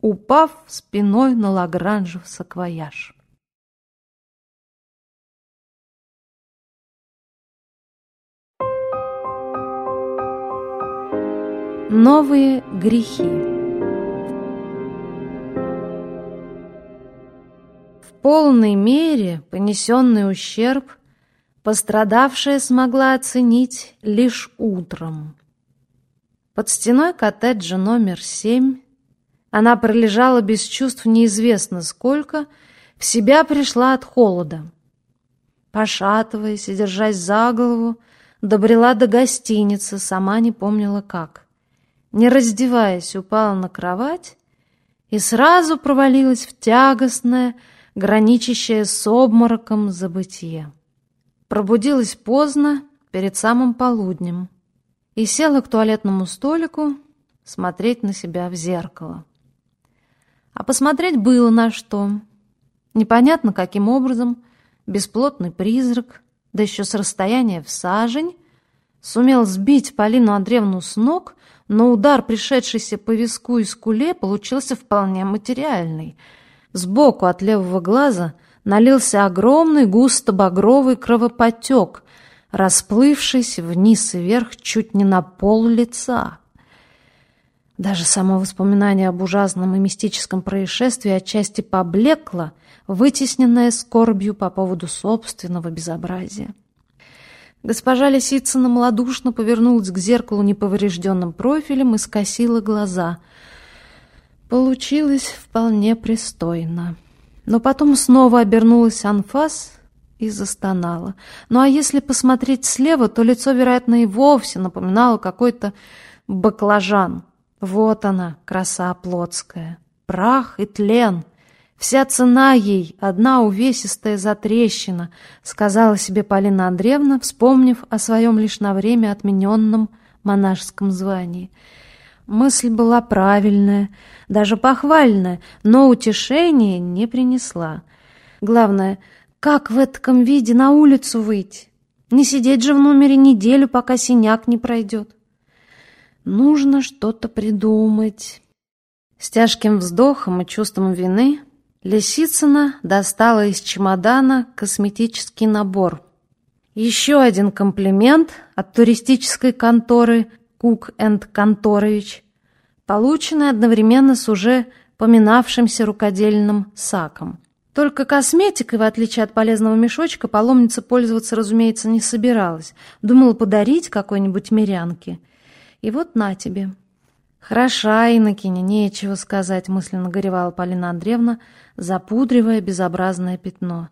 упав спиной на лагранжев саквояж. Новые грехи полной мере понесенный ущерб пострадавшая смогла оценить лишь утром. Под стеной коттеджа номер семь она пролежала без чувств неизвестно сколько, в себя пришла от холода. Пошатываясь и держась за голову, добрела до гостиницы, сама не помнила как. Не раздеваясь, упала на кровать и сразу провалилась в тягостное, граничащее с обмороком забытие. Пробудилась поздно, перед самым полуднем, и села к туалетному столику смотреть на себя в зеркало. А посмотреть было на что. Непонятно, каким образом бесплотный призрак, да еще с расстояния в сажень, сумел сбить Полину Андреевну с ног, но удар, пришедшийся по виску и скуле, получился вполне материальный — Сбоку от левого глаза налился огромный густо-багровый кровопотек, расплывшись вниз и вверх чуть не на пол лица. Даже само воспоминание об ужасном и мистическом происшествии отчасти поблекло, вытесненное скорбью по поводу собственного безобразия. Госпожа Лисицына малодушно повернулась к зеркалу неповрежденным профилем и скосила глаза — Получилось вполне пристойно. Но потом снова обернулась анфас и застонала. Ну а если посмотреть слева, то лицо, вероятно, и вовсе напоминало какой-то баклажан. Вот она, краса плотская. Прах и тлен. Вся цена ей — одна увесистая затрещина, сказала себе Полина Андреевна, вспомнив о своем лишь на время отмененном монашеском звании — Мысль была правильная, даже похвальная, но утешения не принесла. Главное, как в этом виде на улицу выйти? Не сидеть же в номере неделю, пока синяк не пройдет. Нужно что-то придумать. С тяжким вздохом и чувством вины Лисицына достала из чемодана косметический набор. Еще один комплимент от туристической конторы Кук энд Конторович, полученный одновременно с уже поминавшимся рукодельным саком. Только косметикой, в отличие от полезного мешочка, паломница пользоваться, разумеется, не собиралась. Думала подарить какой-нибудь мирянке. И вот на тебе. Хороша, Иннокене, нечего сказать, мысленно горевала Полина Андреевна, запудривая безобразное пятно.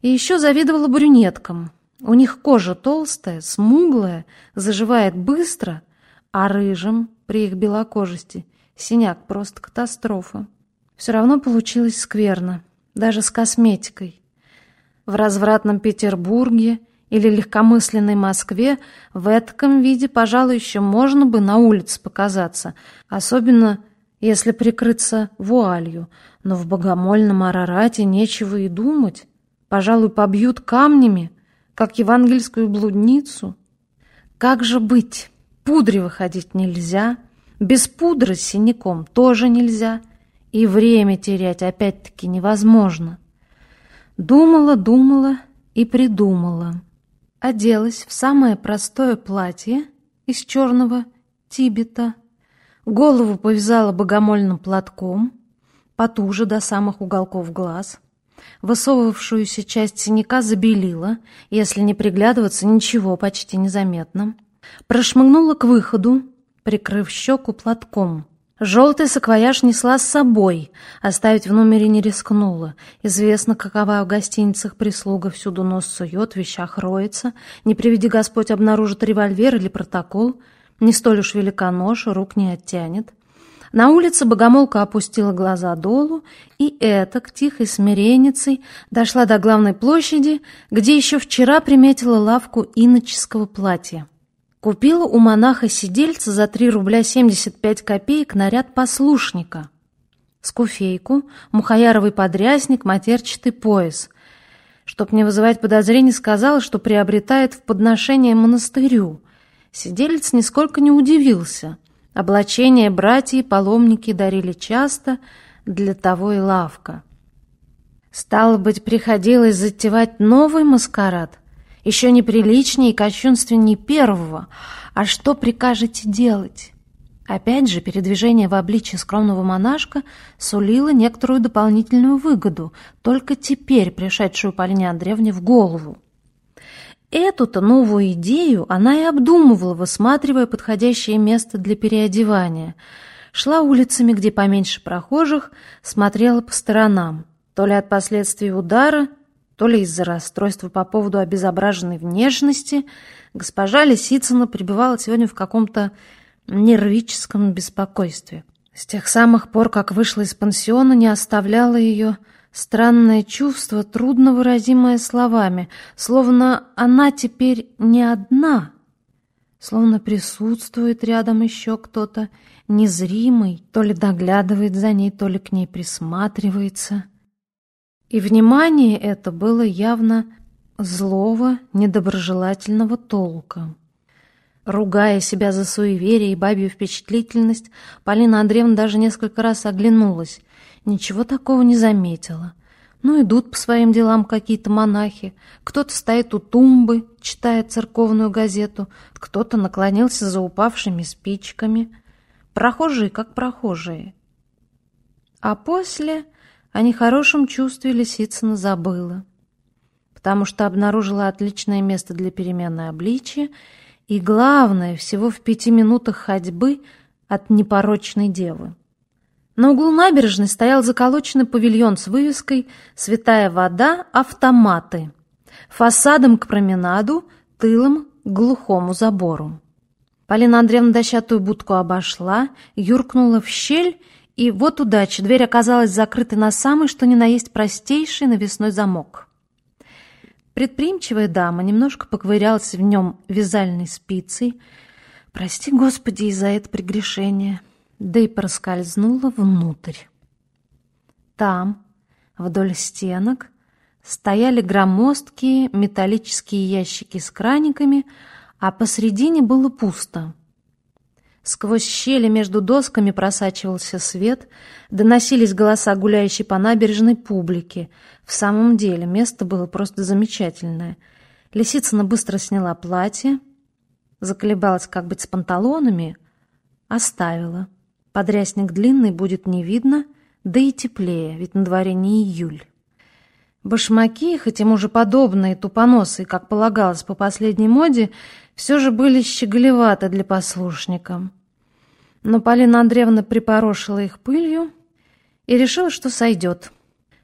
И еще завидовала брюнеткам. У них кожа толстая, смуглая, заживает быстро, а рыжим при их белокожести синяк просто катастрофа. Все равно получилось скверно даже с косметикой. В развратном Петербурге или легкомысленной Москве в этом виде, пожалуй, еще можно бы на улице показаться, особенно если прикрыться вуалью, но в богомольном Арарате нечего и думать. Пожалуй, побьют камнями, как евангельскую блудницу. Как же быть? Пудре выходить нельзя, без пудры синяком тоже нельзя — и время терять опять-таки невозможно. Думала, думала и придумала. Оделась в самое простое платье из черного тибета, голову повязала богомольным платком, потуже до самых уголков глаз, высовывавшуюся часть синяка забелила, если не приглядываться, ничего почти незаметно, прошмыгнула к выходу, прикрыв щеку платком — Желтый саквояж несла с собой, оставить в номере не рискнула. Известно, какова в гостиницах прислуга, всюду нос сует, в вещах роется. Не приведи Господь обнаружит револьвер или протокол. Не столь уж велика нож, рук не оттянет. На улице богомолка опустила глаза долу и этак, тихой смиренницей, дошла до главной площади, где еще вчера приметила лавку иноческого платья. Купила у монаха сидельца за 3 рубля 75 копеек наряд послушника. Скуфейку, мухаяровый подрясник, матерчатый пояс. Чтоб не вызывать подозрений, сказала, что приобретает в подношение монастырю. Сиделец нисколько не удивился. Облачение братья и паломники дарили часто, для того и лавка. Стало быть, приходилось затевать новый маскарад еще неприличнее и кощунственнее первого. А что прикажете делать? Опять же, передвижение в обличье скромного монашка сулило некоторую дополнительную выгоду, только теперь пришедшую Полине Андреевне в голову. Эту-то новую идею она и обдумывала, высматривая подходящее место для переодевания. Шла улицами, где поменьше прохожих, смотрела по сторонам. То ли от последствий удара, то ли из-за расстройства по поводу обезображенной внешности, госпожа Лисицына пребывала сегодня в каком-то нервическом беспокойстве. С тех самых пор, как вышла из пансиона, не оставляло ее странное чувство, трудно выразимое словами, словно она теперь не одна, словно присутствует рядом еще кто-то, незримый, то ли доглядывает за ней, то ли к ней присматривается. И внимание это было явно злого, недоброжелательного толка. Ругая себя за суеверие и бабью впечатлительность, Полина Андреевна даже несколько раз оглянулась. Ничего такого не заметила. Ну, идут по своим делам какие-то монахи. Кто-то стоит у тумбы, читает церковную газету, кто-то наклонился за упавшими спичками. Прохожие как прохожие. А после о нехорошем чувстве Лисицына забыла, потому что обнаружила отличное место для перемены обличия и, главное, всего в пяти минутах ходьбы от непорочной девы. На углу набережной стоял заколоченный павильон с вывеской «Святая вода. Автоматы», фасадом к променаду, тылом к глухому забору. Полина Андреевна дощатую будку обошла, юркнула в щель и вот удача, дверь оказалась закрыта на самый, что ни на есть простейший навесной замок. Предприимчивая дама немножко поковырялась в нем вязальной спицей. Прости, Господи, из за это прегрешение. Да и проскользнула внутрь. Там, вдоль стенок, стояли громоздкие металлические ящики с краниками, а посредине было пусто. Сквозь щели между досками просачивался свет, доносились голоса гуляющей по набережной публики. В самом деле, место было просто замечательное. Лисицына быстро сняла платье, заколебалась, как быть с панталонами, оставила. Подрясник длинный будет не видно, да и теплее, ведь на дворе не июль. Башмаки, хоть им уже подобные, тупоносые, как полагалось по последней моде, все же были щеголеваты для послушника. Но Полина Андреевна припорошила их пылью и решила, что сойдет.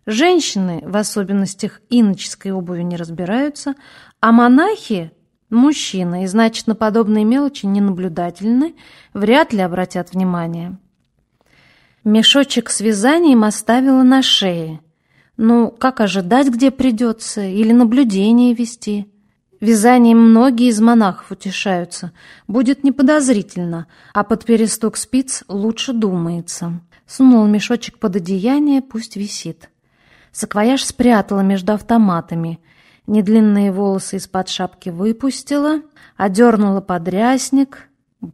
Женщины, в особенностях иноческой обуви, не разбираются, а монахи – мужчины, и, значит, на подобные мелочи ненаблюдательны, вряд ли обратят внимание. Мешочек с вязанием оставила на шее – ну, как ожидать, где придется, или наблюдение вести? Вязанием многие из монахов утешаются. Будет неподозрительно, а под перестук спиц лучше думается. Сунул мешочек под одеяние, пусть висит. Саквояж спрятала между автоматами. Недлинные волосы из-под шапки выпустила, одернула подрясник,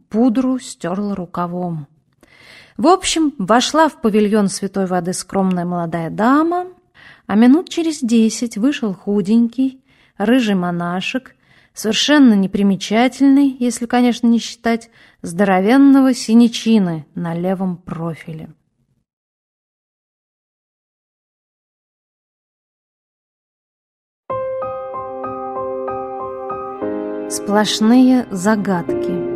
пудру стерла рукавом. В общем, вошла в павильон святой воды скромная молодая дама — а минут через десять вышел худенький, рыжий монашек, совершенно непримечательный, если, конечно, не считать здоровенного синячины на левом профиле. Сплошные загадки.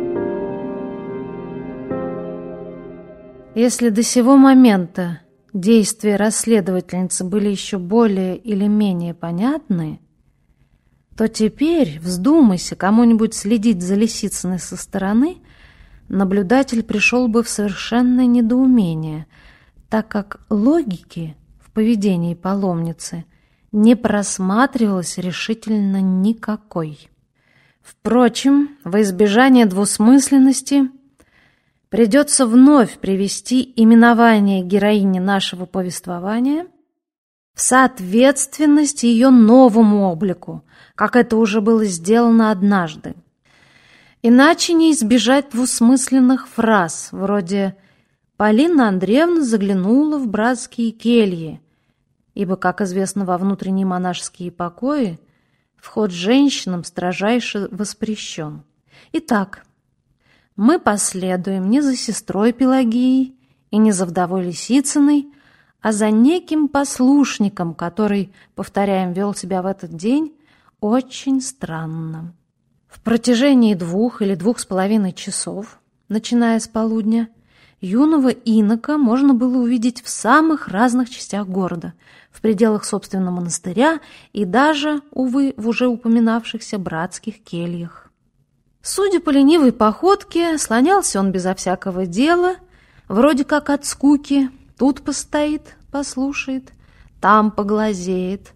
Если до сего момента действия расследовательницы были еще более или менее понятны, то теперь, вздумайся кому-нибудь следить за Лисицыной со стороны, наблюдатель пришел бы в совершенное недоумение, так как логики в поведении паломницы не просматривалось решительно никакой. Впрочем, во избежание двусмысленности – Придется вновь привести именование героини нашего повествования соответственность ее новому облику, как это уже было сделано однажды. Иначе не избежать двусмысленных фраз, вроде «Полина Андреевна заглянула в братские кельи», ибо, как известно, во внутренние монашеские покои вход женщинам строжайше воспрещен. Итак, мы последуем не за сестрой Пелагией и не за вдовой Лисицыной, а за неким послушником, который, повторяем, вел себя в этот день очень странно. В протяжении двух или двух с половиной часов, начиная с полудня, юного инока можно было увидеть в самых разных частях города, в пределах собственного монастыря и даже, увы, в уже упоминавшихся братских кельях. Судя по ленивой походке, слонялся он безо всякого дела, вроде как от скуки. Тут постоит, послушает, там поглазеет.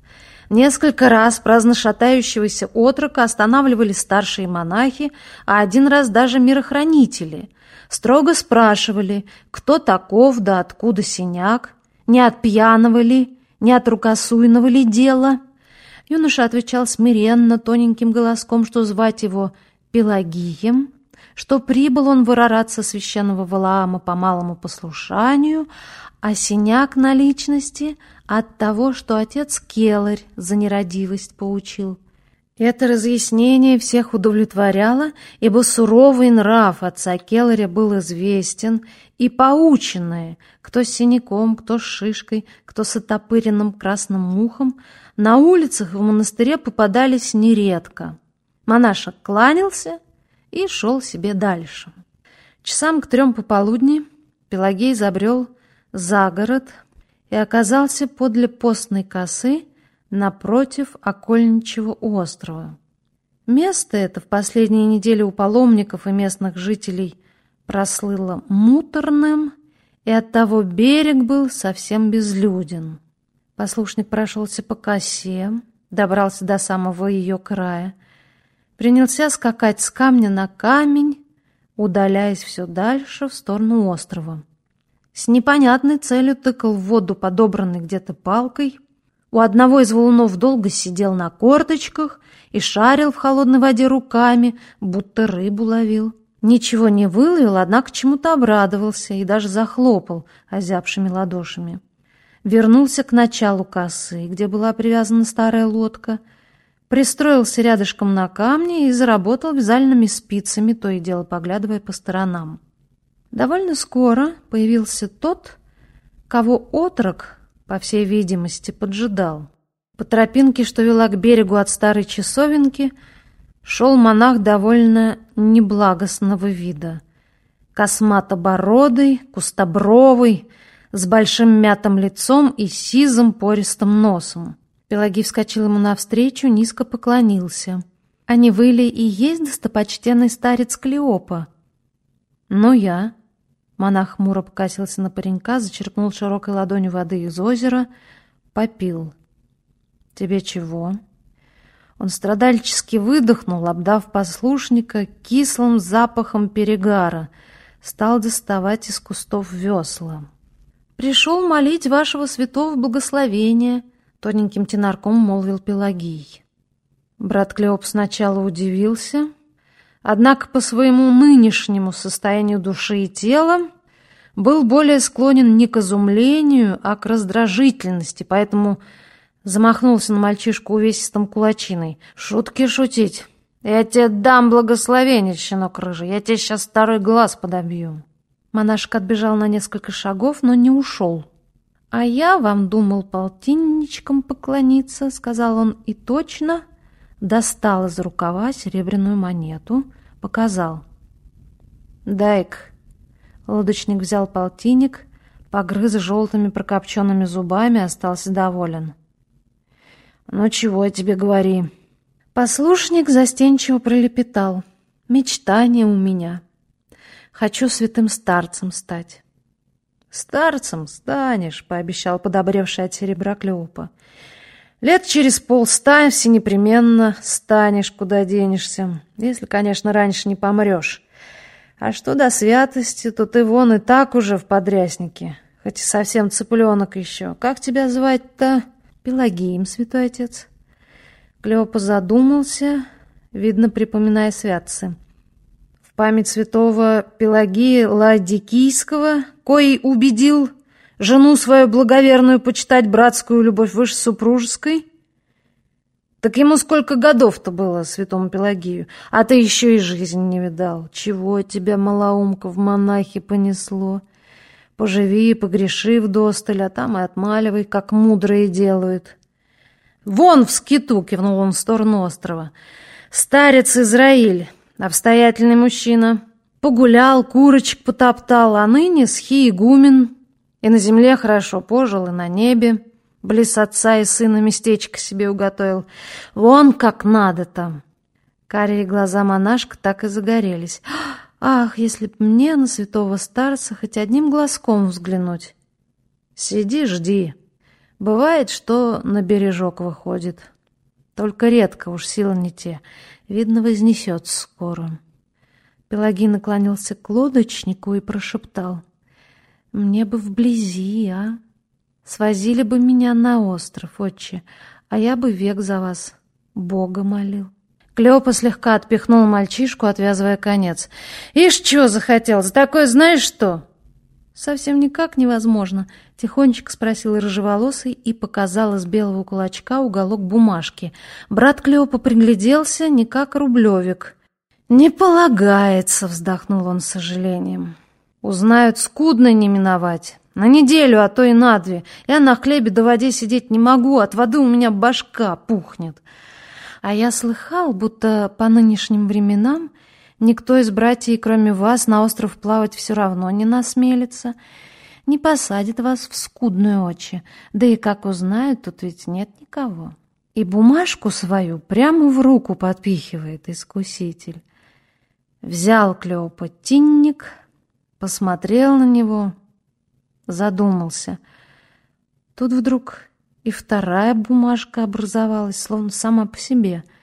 Несколько раз праздно шатающегося отрока останавливали старшие монахи, а один раз даже мирохранители. Строго спрашивали, кто таков, да откуда синяк, не от пьяного ли, не от рукосуйного ли дела. Юноша отвечал смиренно, тоненьким голоском, что звать его Пелагием, что прибыл он в Арарат со священного Валаама по малому послушанию, а синяк на личности от того, что отец Келарь за нерадивость поучил. Это разъяснение всех удовлетворяло, ибо суровый нрав отца Келаря был известен, и поученные, кто с синяком, кто с шишкой, кто с отопыренным красным мухом, на улицах в монастыре попадались нередко. Монашек кланялся и шел себе дальше. Часам к трем пополудни Пелагей забрел за город и оказался подле постной косы напротив окольничего острова. Место это в последние недели у паломников и местных жителей прослыло муторным, и оттого берег был совсем безлюден. Послушник прошелся по косе, добрался до самого ее края, принялся скакать с камня на камень, удаляясь все дальше в сторону острова. С непонятной целью тыкал в воду, подобранной где-то палкой. У одного из валунов долго сидел на корточках и шарил в холодной воде руками, будто рыбу ловил. Ничего не выловил, однако чему-то обрадовался и даже захлопал озябшими ладошами. Вернулся к началу косы, где была привязана старая лодка, пристроился рядышком на камне и заработал вязальными спицами, то и дело поглядывая по сторонам. Довольно скоро появился тот, кого отрок, по всей видимости, поджидал. По тропинке, что вела к берегу от старой часовенки, шел монах довольно неблагостного вида. Косматобородый, кустобровый, с большим мятым лицом и сизым пористым носом. Пелагий вскочил ему навстречу, низко поклонился. «А не вы ли и есть достопочтенный старец Клеопа?» «Ну я». Монах хмуро покосился на паренька, зачерпнул широкой ладонью воды из озера, попил. «Тебе чего?» Он страдальчески выдохнул, обдав послушника кислым запахом перегара, стал доставать из кустов весла. «Пришел молить вашего святого благословения», — тоненьким тенарком молвил Пелагий. Брат Клеоп сначала удивился, однако по своему нынешнему состоянию души и тела был более склонен не к изумлению, а к раздражительности, поэтому замахнулся на мальчишку увесистым кулачиной. «Шутки шутить! Я тебе дам благословение, щенок рыжий, я тебе сейчас старый глаз подобью!» Монашек отбежал на несколько шагов, но не ушел. «А я вам думал полтинничком поклониться», — сказал он, и точно достал из рукава серебряную монету, показал. «Дай-ка». Лодочник взял полтинник, погрыз желтыми прокопченными зубами, остался доволен. «Ну чего я тебе говори?» Послушник застенчиво пролепетал. «Мечтание у меня». Хочу святым старцем стать. Старцем станешь, пообещал подобревший от серебра Клеопа. Лет через полста все непременно станешь, куда денешься, если, конечно, раньше не помрешь. А что до святости, то ты вон и так уже в подряснике, хоть и совсем цыпленок еще. Как тебя звать-то? Пелагеем, святой отец. Клеопа задумался, видно, припоминая святцы память святого Пелагии Ладикийского, коей убедил жену свою благоверную почитать братскую любовь выше супружеской? Так ему сколько годов-то было, святому Пелагию, а ты еще и жизнь не видал. Чего тебя, малоумка, в монахи понесло? Поживи, погреши вдосталь, а там и отмаливай, как мудрые делают. «Вон в скиту!» — кивнул он в сторону острова. «Старец Израиль!» обстоятельный мужчина. Погулял, курочек потоптал, а ныне схи игумен. И на земле хорошо пожил, и на небе. Близ отца и сына местечко себе уготовил. Вон как надо там. Карие глаза монашка так и загорелись. Ах, если б мне на святого старца хоть одним глазком взглянуть. Сиди, жди. Бывает, что на бережок выходит. Только редко уж силы не те. Видно, вознесет скоро. Пелагий наклонился к лодочнику и прошептал. «Мне бы вблизи, а? Свозили бы меня на остров, отче, а я бы век за вас Бога молил». Клеопа слегка отпихнул мальчишку, отвязывая конец. «Ишь, чего захотел? За такое знаешь что?» «Совсем никак невозможно», — тихонечко спросил рыжеволосый и показал из белого кулачка уголок бумажки. Брат Клеопа пригляделся, не как рублевик. «Не полагается», — вздохнул он с сожалением. «Узнают, скудно не миновать. На неделю, а то и на две. Я на хлебе до воде сидеть не могу, от воды у меня башка пухнет». А я слыхал, будто по нынешним временам Никто из братьев, кроме вас, на остров плавать все равно не насмелится, не посадит вас в скудную очи. Да и как узнают, тут ведь нет никого. И бумажку свою прямо в руку подпихивает искуситель. Взял Клеопа тинник, посмотрел на него, задумался. Тут вдруг и вторая бумажка образовалась, словно сама по себе —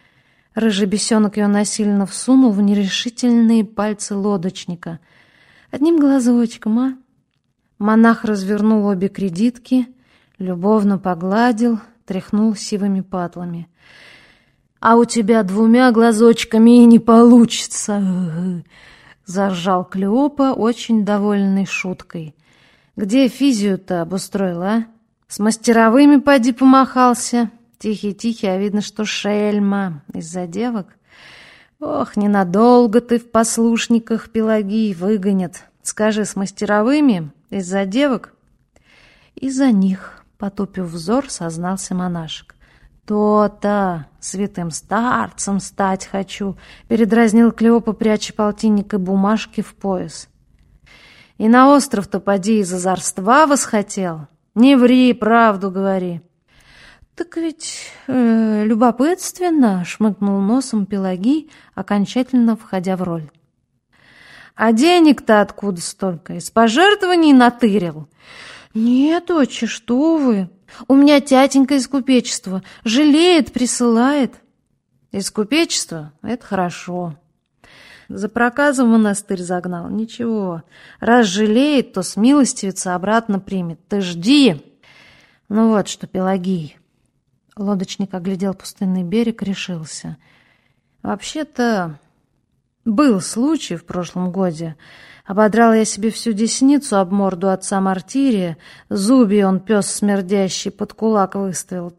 Рыжий бесенок ее насильно всунул в нерешительные пальцы лодочника. Одним глазочком, а? Монах развернул обе кредитки, любовно погладил, тряхнул сивыми патлами. «А у тебя двумя глазочками и не получится!» Заржал Клеопа, очень довольный шуткой. «Где физию-то обустроил, а? С мастеровыми поди помахался. Тихий-тихий, а видно, что шельма. Из-за девок? Ох, ненадолго ты в послушниках Пелагии выгонят. Скажи, с мастеровыми? Из-за девок?» «Из-за них», — потупив взор, сознался монашек. «То-то! Святым старцем стать хочу!» — передразнил Клеопа, пряча полтинник и бумажки в пояс. «И на остров-то поди из озорства восхотел? Не ври, правду говори!» «Так ведь э, любопытственно!» — шмыгнул носом Пелагий, окончательно входя в роль. «А денег-то откуда столько? Из пожертвований натырил?» «Нет, отче, что вы!» У меня тятенька из купечества. Жалеет, присылает. Из купечества? Это хорошо. За проказом в монастырь загнал. Ничего. Раз жалеет, то смилостивится, обратно примет. Ты жди. Ну вот что, Пелагий. Лодочник оглядел пустынный берег, решился. Вообще-то был случай в прошлом годе. Ободрал я себе всю десницу об морду отца Мартирия, зуби он, пес смердящий, под кулак выставил.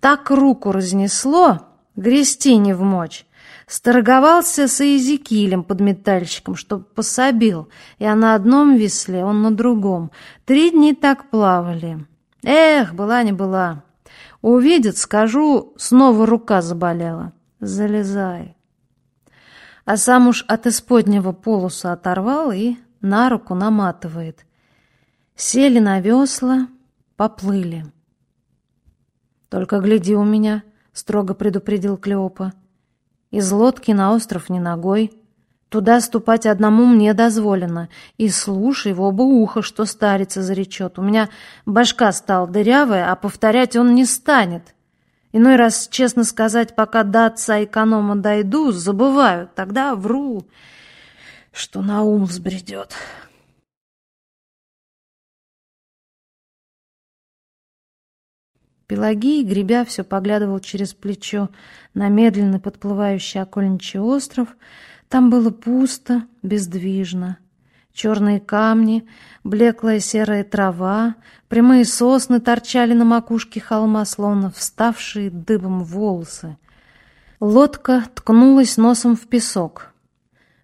Так руку разнесло, грести не в мочь. Сторговался с Иезекиилем под метальщиком, чтоб пособил. Я на одном весле, он на другом. Три дни так плавали. Эх, была не была. Увидит, скажу, снова рука заболела. Залезай а сам уж от исподнего полуса оторвал и на руку наматывает. Сели на весла, поплыли. «Только гляди у меня», — строго предупредил Клеопа. «Из лодки на остров не ногой. Туда ступать одному мне дозволено. И слушай в оба уха, что старица заречет. У меня башка стала дырявая, а повторять он не станет. Иной раз, честно сказать, пока до отца эконома дойду, забываю. Тогда вру, что на ум взбредет. Пелагий, гребя, все поглядывал через плечо на медленно подплывающий окольничий остров. Там было пусто, бездвижно. Черные камни, блеклая серая трава, прямые сосны торчали на макушке холма, словно вставшие дыбом волосы. Лодка ткнулась носом в песок.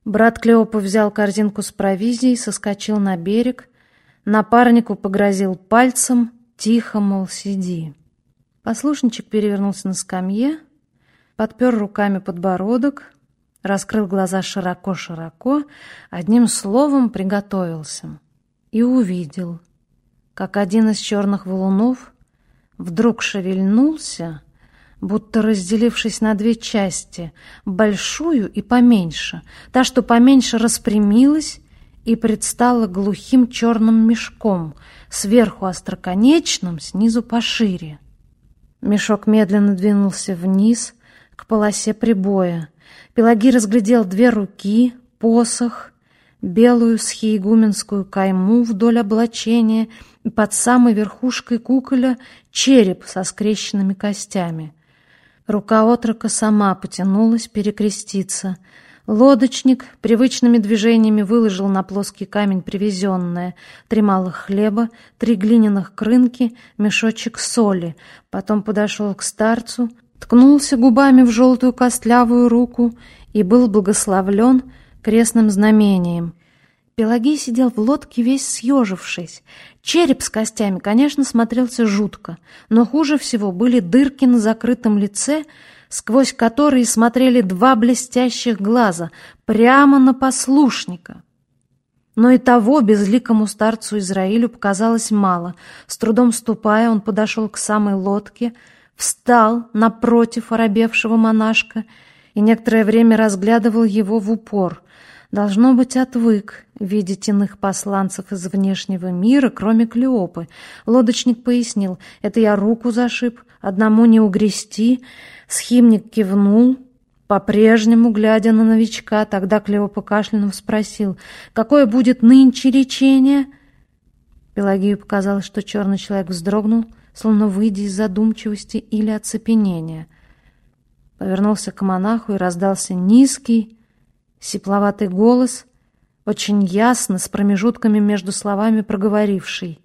Брат Клеопа взял корзинку с провизией, соскочил на берег, напарнику погрозил пальцем, тихо, мол, сиди. Послушничек перевернулся на скамье, подпер руками подбородок, раскрыл глаза широко-широко, одним словом приготовился и увидел, как один из черных валунов вдруг шевельнулся, будто разделившись на две части, большую и поменьше. Та, что поменьше, распрямилась и предстала глухим черным мешком, сверху остроконечным, снизу пошире. Мешок медленно двинулся вниз к полосе прибоя, Пелагий разглядел две руки, посох, белую схиегуменскую кайму вдоль облачения и под самой верхушкой куколя череп со скрещенными костями. Рука отрока сама потянулась перекреститься. Лодочник привычными движениями выложил на плоский камень привезенное три малых хлеба, три глиняных крынки, мешочек соли. Потом подошел к старцу, ткнулся губами в желтую костлявую руку и был благословлен крестным знамением. Пелагий сидел в лодке весь съежившись. Череп с костями, конечно, смотрелся жутко, но хуже всего были дырки на закрытом лице, сквозь которые смотрели два блестящих глаза прямо на послушника. Но и того безликому старцу Израилю показалось мало. С трудом ступая, он подошел к самой лодке — встал напротив оробевшего монашка и некоторое время разглядывал его в упор. Должно быть, отвык видеть иных посланцев из внешнего мира, кроме Клеопы. Лодочник пояснил, это я руку зашиб, одному не угрести. Схимник кивнул, по-прежнему, глядя на новичка, тогда Клеопа кашлянув спросил, какое будет нынче лечение? Пелагию показалось, что черный человек вздрогнул, словно выйдя из задумчивости или оцепенения. Повернулся к монаху и раздался низкий, сипловатый голос, очень ясно, с промежутками между словами проговоривший.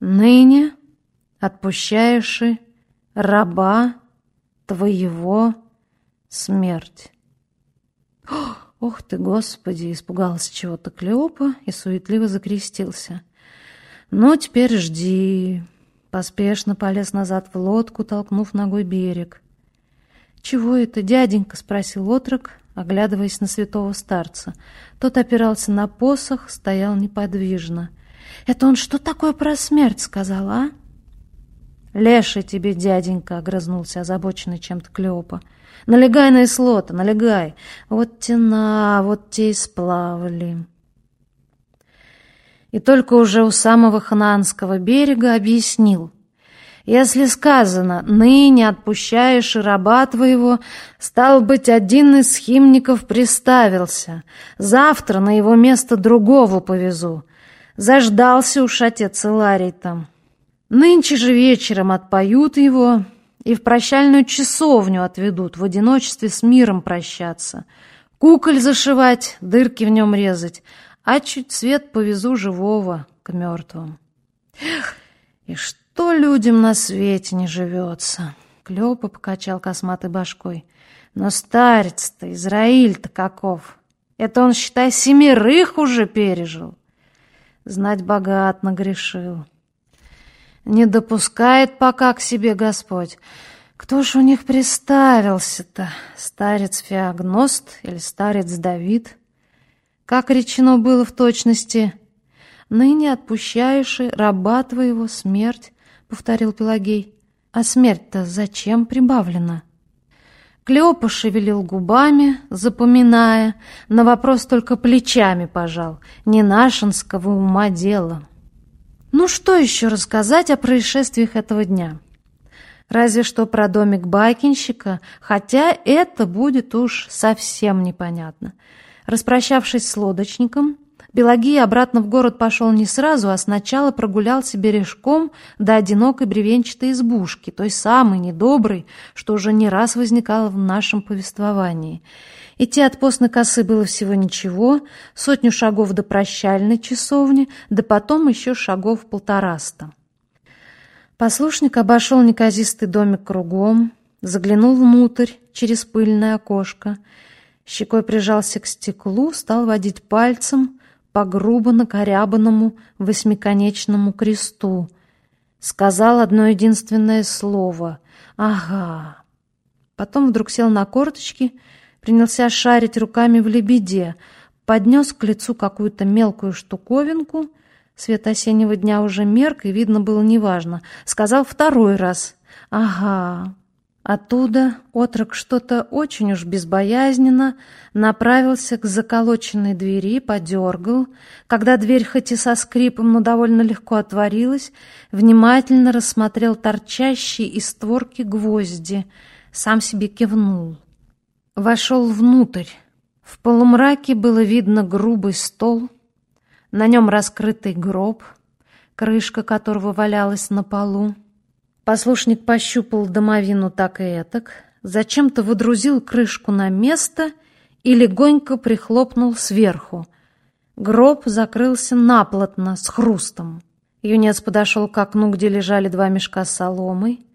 «Ныне отпущаешь раба твоего смерть». [GASPS] «Ох ты, Господи!» — испугался чего-то Клеопа и суетливо закрестился. «Ну, теперь жди!» Поспешно полез назад в лодку, толкнув ногой берег. «Чего это, дяденька?» — спросил отрок, оглядываясь на святого старца. Тот опирался на посох, стоял неподвижно. «Это он что такое про смерть сказал, а?» «Леший тебе, дяденька!» — огрызнулся озабоченный чем-то Клеопа. «Налегай на Ислота, налегай! Вот тена, вот те и сплавали!» И только уже у самого Ханаанского берега объяснил. «Если сказано, ныне отпущаешь и раба твоего, стал быть, один из химников приставился. Завтра на его место другого повезу. Заждался уж отец Иларий там». Нынче же вечером отпоют его и в прощальную часовню отведут, в одиночестве с миром прощаться. Куколь зашивать, дырки в нем резать, а чуть свет повезу живого к мертвым. Эх, и что людям на свете не живется? Клёпа покачал косматой башкой. Но старец-то, Израиль-то каков? Это он, считай, семерых уже пережил. Знать богат нагрешил. Не допускает пока к себе Господь. Кто ж у них приставился-то? Старец Феогност или старец Давид? Как речено было в точности? «Ныне отпущаешь и раба твоего смерть», — повторил Пелагей. «А смерть-то зачем прибавлена?» Клеопа шевелил губами, запоминая, на вопрос только плечами пожал. Не нашинского ума дело. Ну что еще рассказать о происшествиях этого дня? Разве что про домик байкинщика, хотя это будет уж совсем непонятно. Распрощавшись с лодочником, Пелагия обратно в город пошел не сразу, а сначала прогулялся бережком до одинокой бревенчатой избушки, той самой недоброй, что уже не раз возникало в нашем повествовании – Идти от постной косы было всего ничего, сотню шагов до прощальной часовни, да потом еще шагов полтораста. Послушник обошел неказистый домик кругом, заглянул внутрь через пыльное окошко, щекой прижался к стеклу, стал водить пальцем по грубо накорябанному восьмиконечному кресту. Сказал одно единственное слово «Ага». Потом вдруг сел на корточки принялся шарить руками в лебеде, поднес к лицу какую-то мелкую штуковинку. Свет осеннего дня уже мерк, и видно было неважно. Сказал второй раз. «Ага». Оттуда отрок что-то очень уж безбоязненно направился к заколоченной двери, подергал. Когда дверь хоть и со скрипом, но довольно легко отворилась, внимательно рассмотрел торчащие из створки гвозди, сам себе кивнул. Вошел внутрь. В полумраке было видно грубый стол, на нем раскрытый гроб, крышка которого валялась на полу. Послушник пощупал домовину так и этак, зачем-то выдрузил крышку на место и легонько прихлопнул сверху. Гроб закрылся наплотно, с хрустом. Юнец подошел к окну, где лежали два мешка с соломой,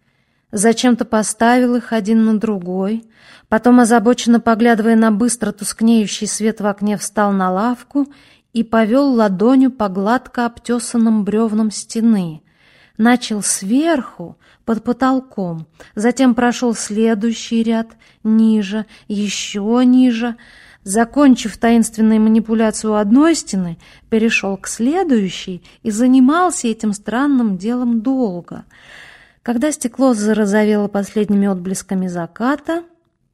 Зачем-то поставил их один на другой, потом, озабоченно поглядывая на быстро тускнеющий свет в окне, встал на лавку и повел ладонью по гладко обтесанным бревнам стены. Начал сверху, под потолком, затем прошел следующий ряд, ниже, еще ниже. Закончив таинственную манипуляцию одной стены, перешел к следующей и занимался этим странным делом долго — когда стекло зарозовело последними отблесками заката,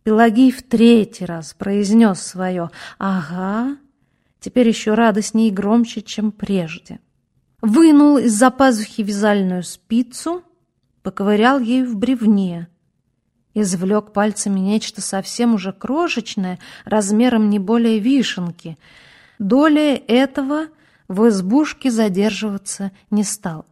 Пелагий в третий раз произнес свое «Ага», теперь еще радостнее и громче, чем прежде. Вынул из-за пазухи вязальную спицу, поковырял ею в бревне, извлек пальцами нечто совсем уже крошечное, размером не более вишенки. Долей этого в избушке задерживаться не стал.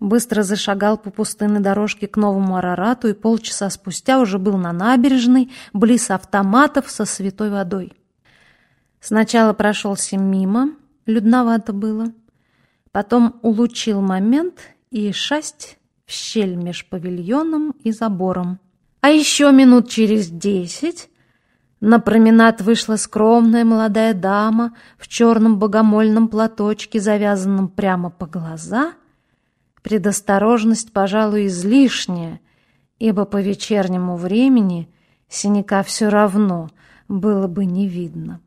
Быстро зашагал по пустынной дорожке к новому Арарату и полчаса спустя уже был на набережной, близ автоматов со святой водой. Сначала прошелся мимо, людновато было, потом улучил момент и шасть в щель меж павильоном и забором. А еще минут через десять на променад вышла скромная молодая дама в черном богомольном платочке, завязанном прямо по глаза. Предосторожность, пожалуй, излишняя, ибо по вечернему времени синяка все равно было бы не видно.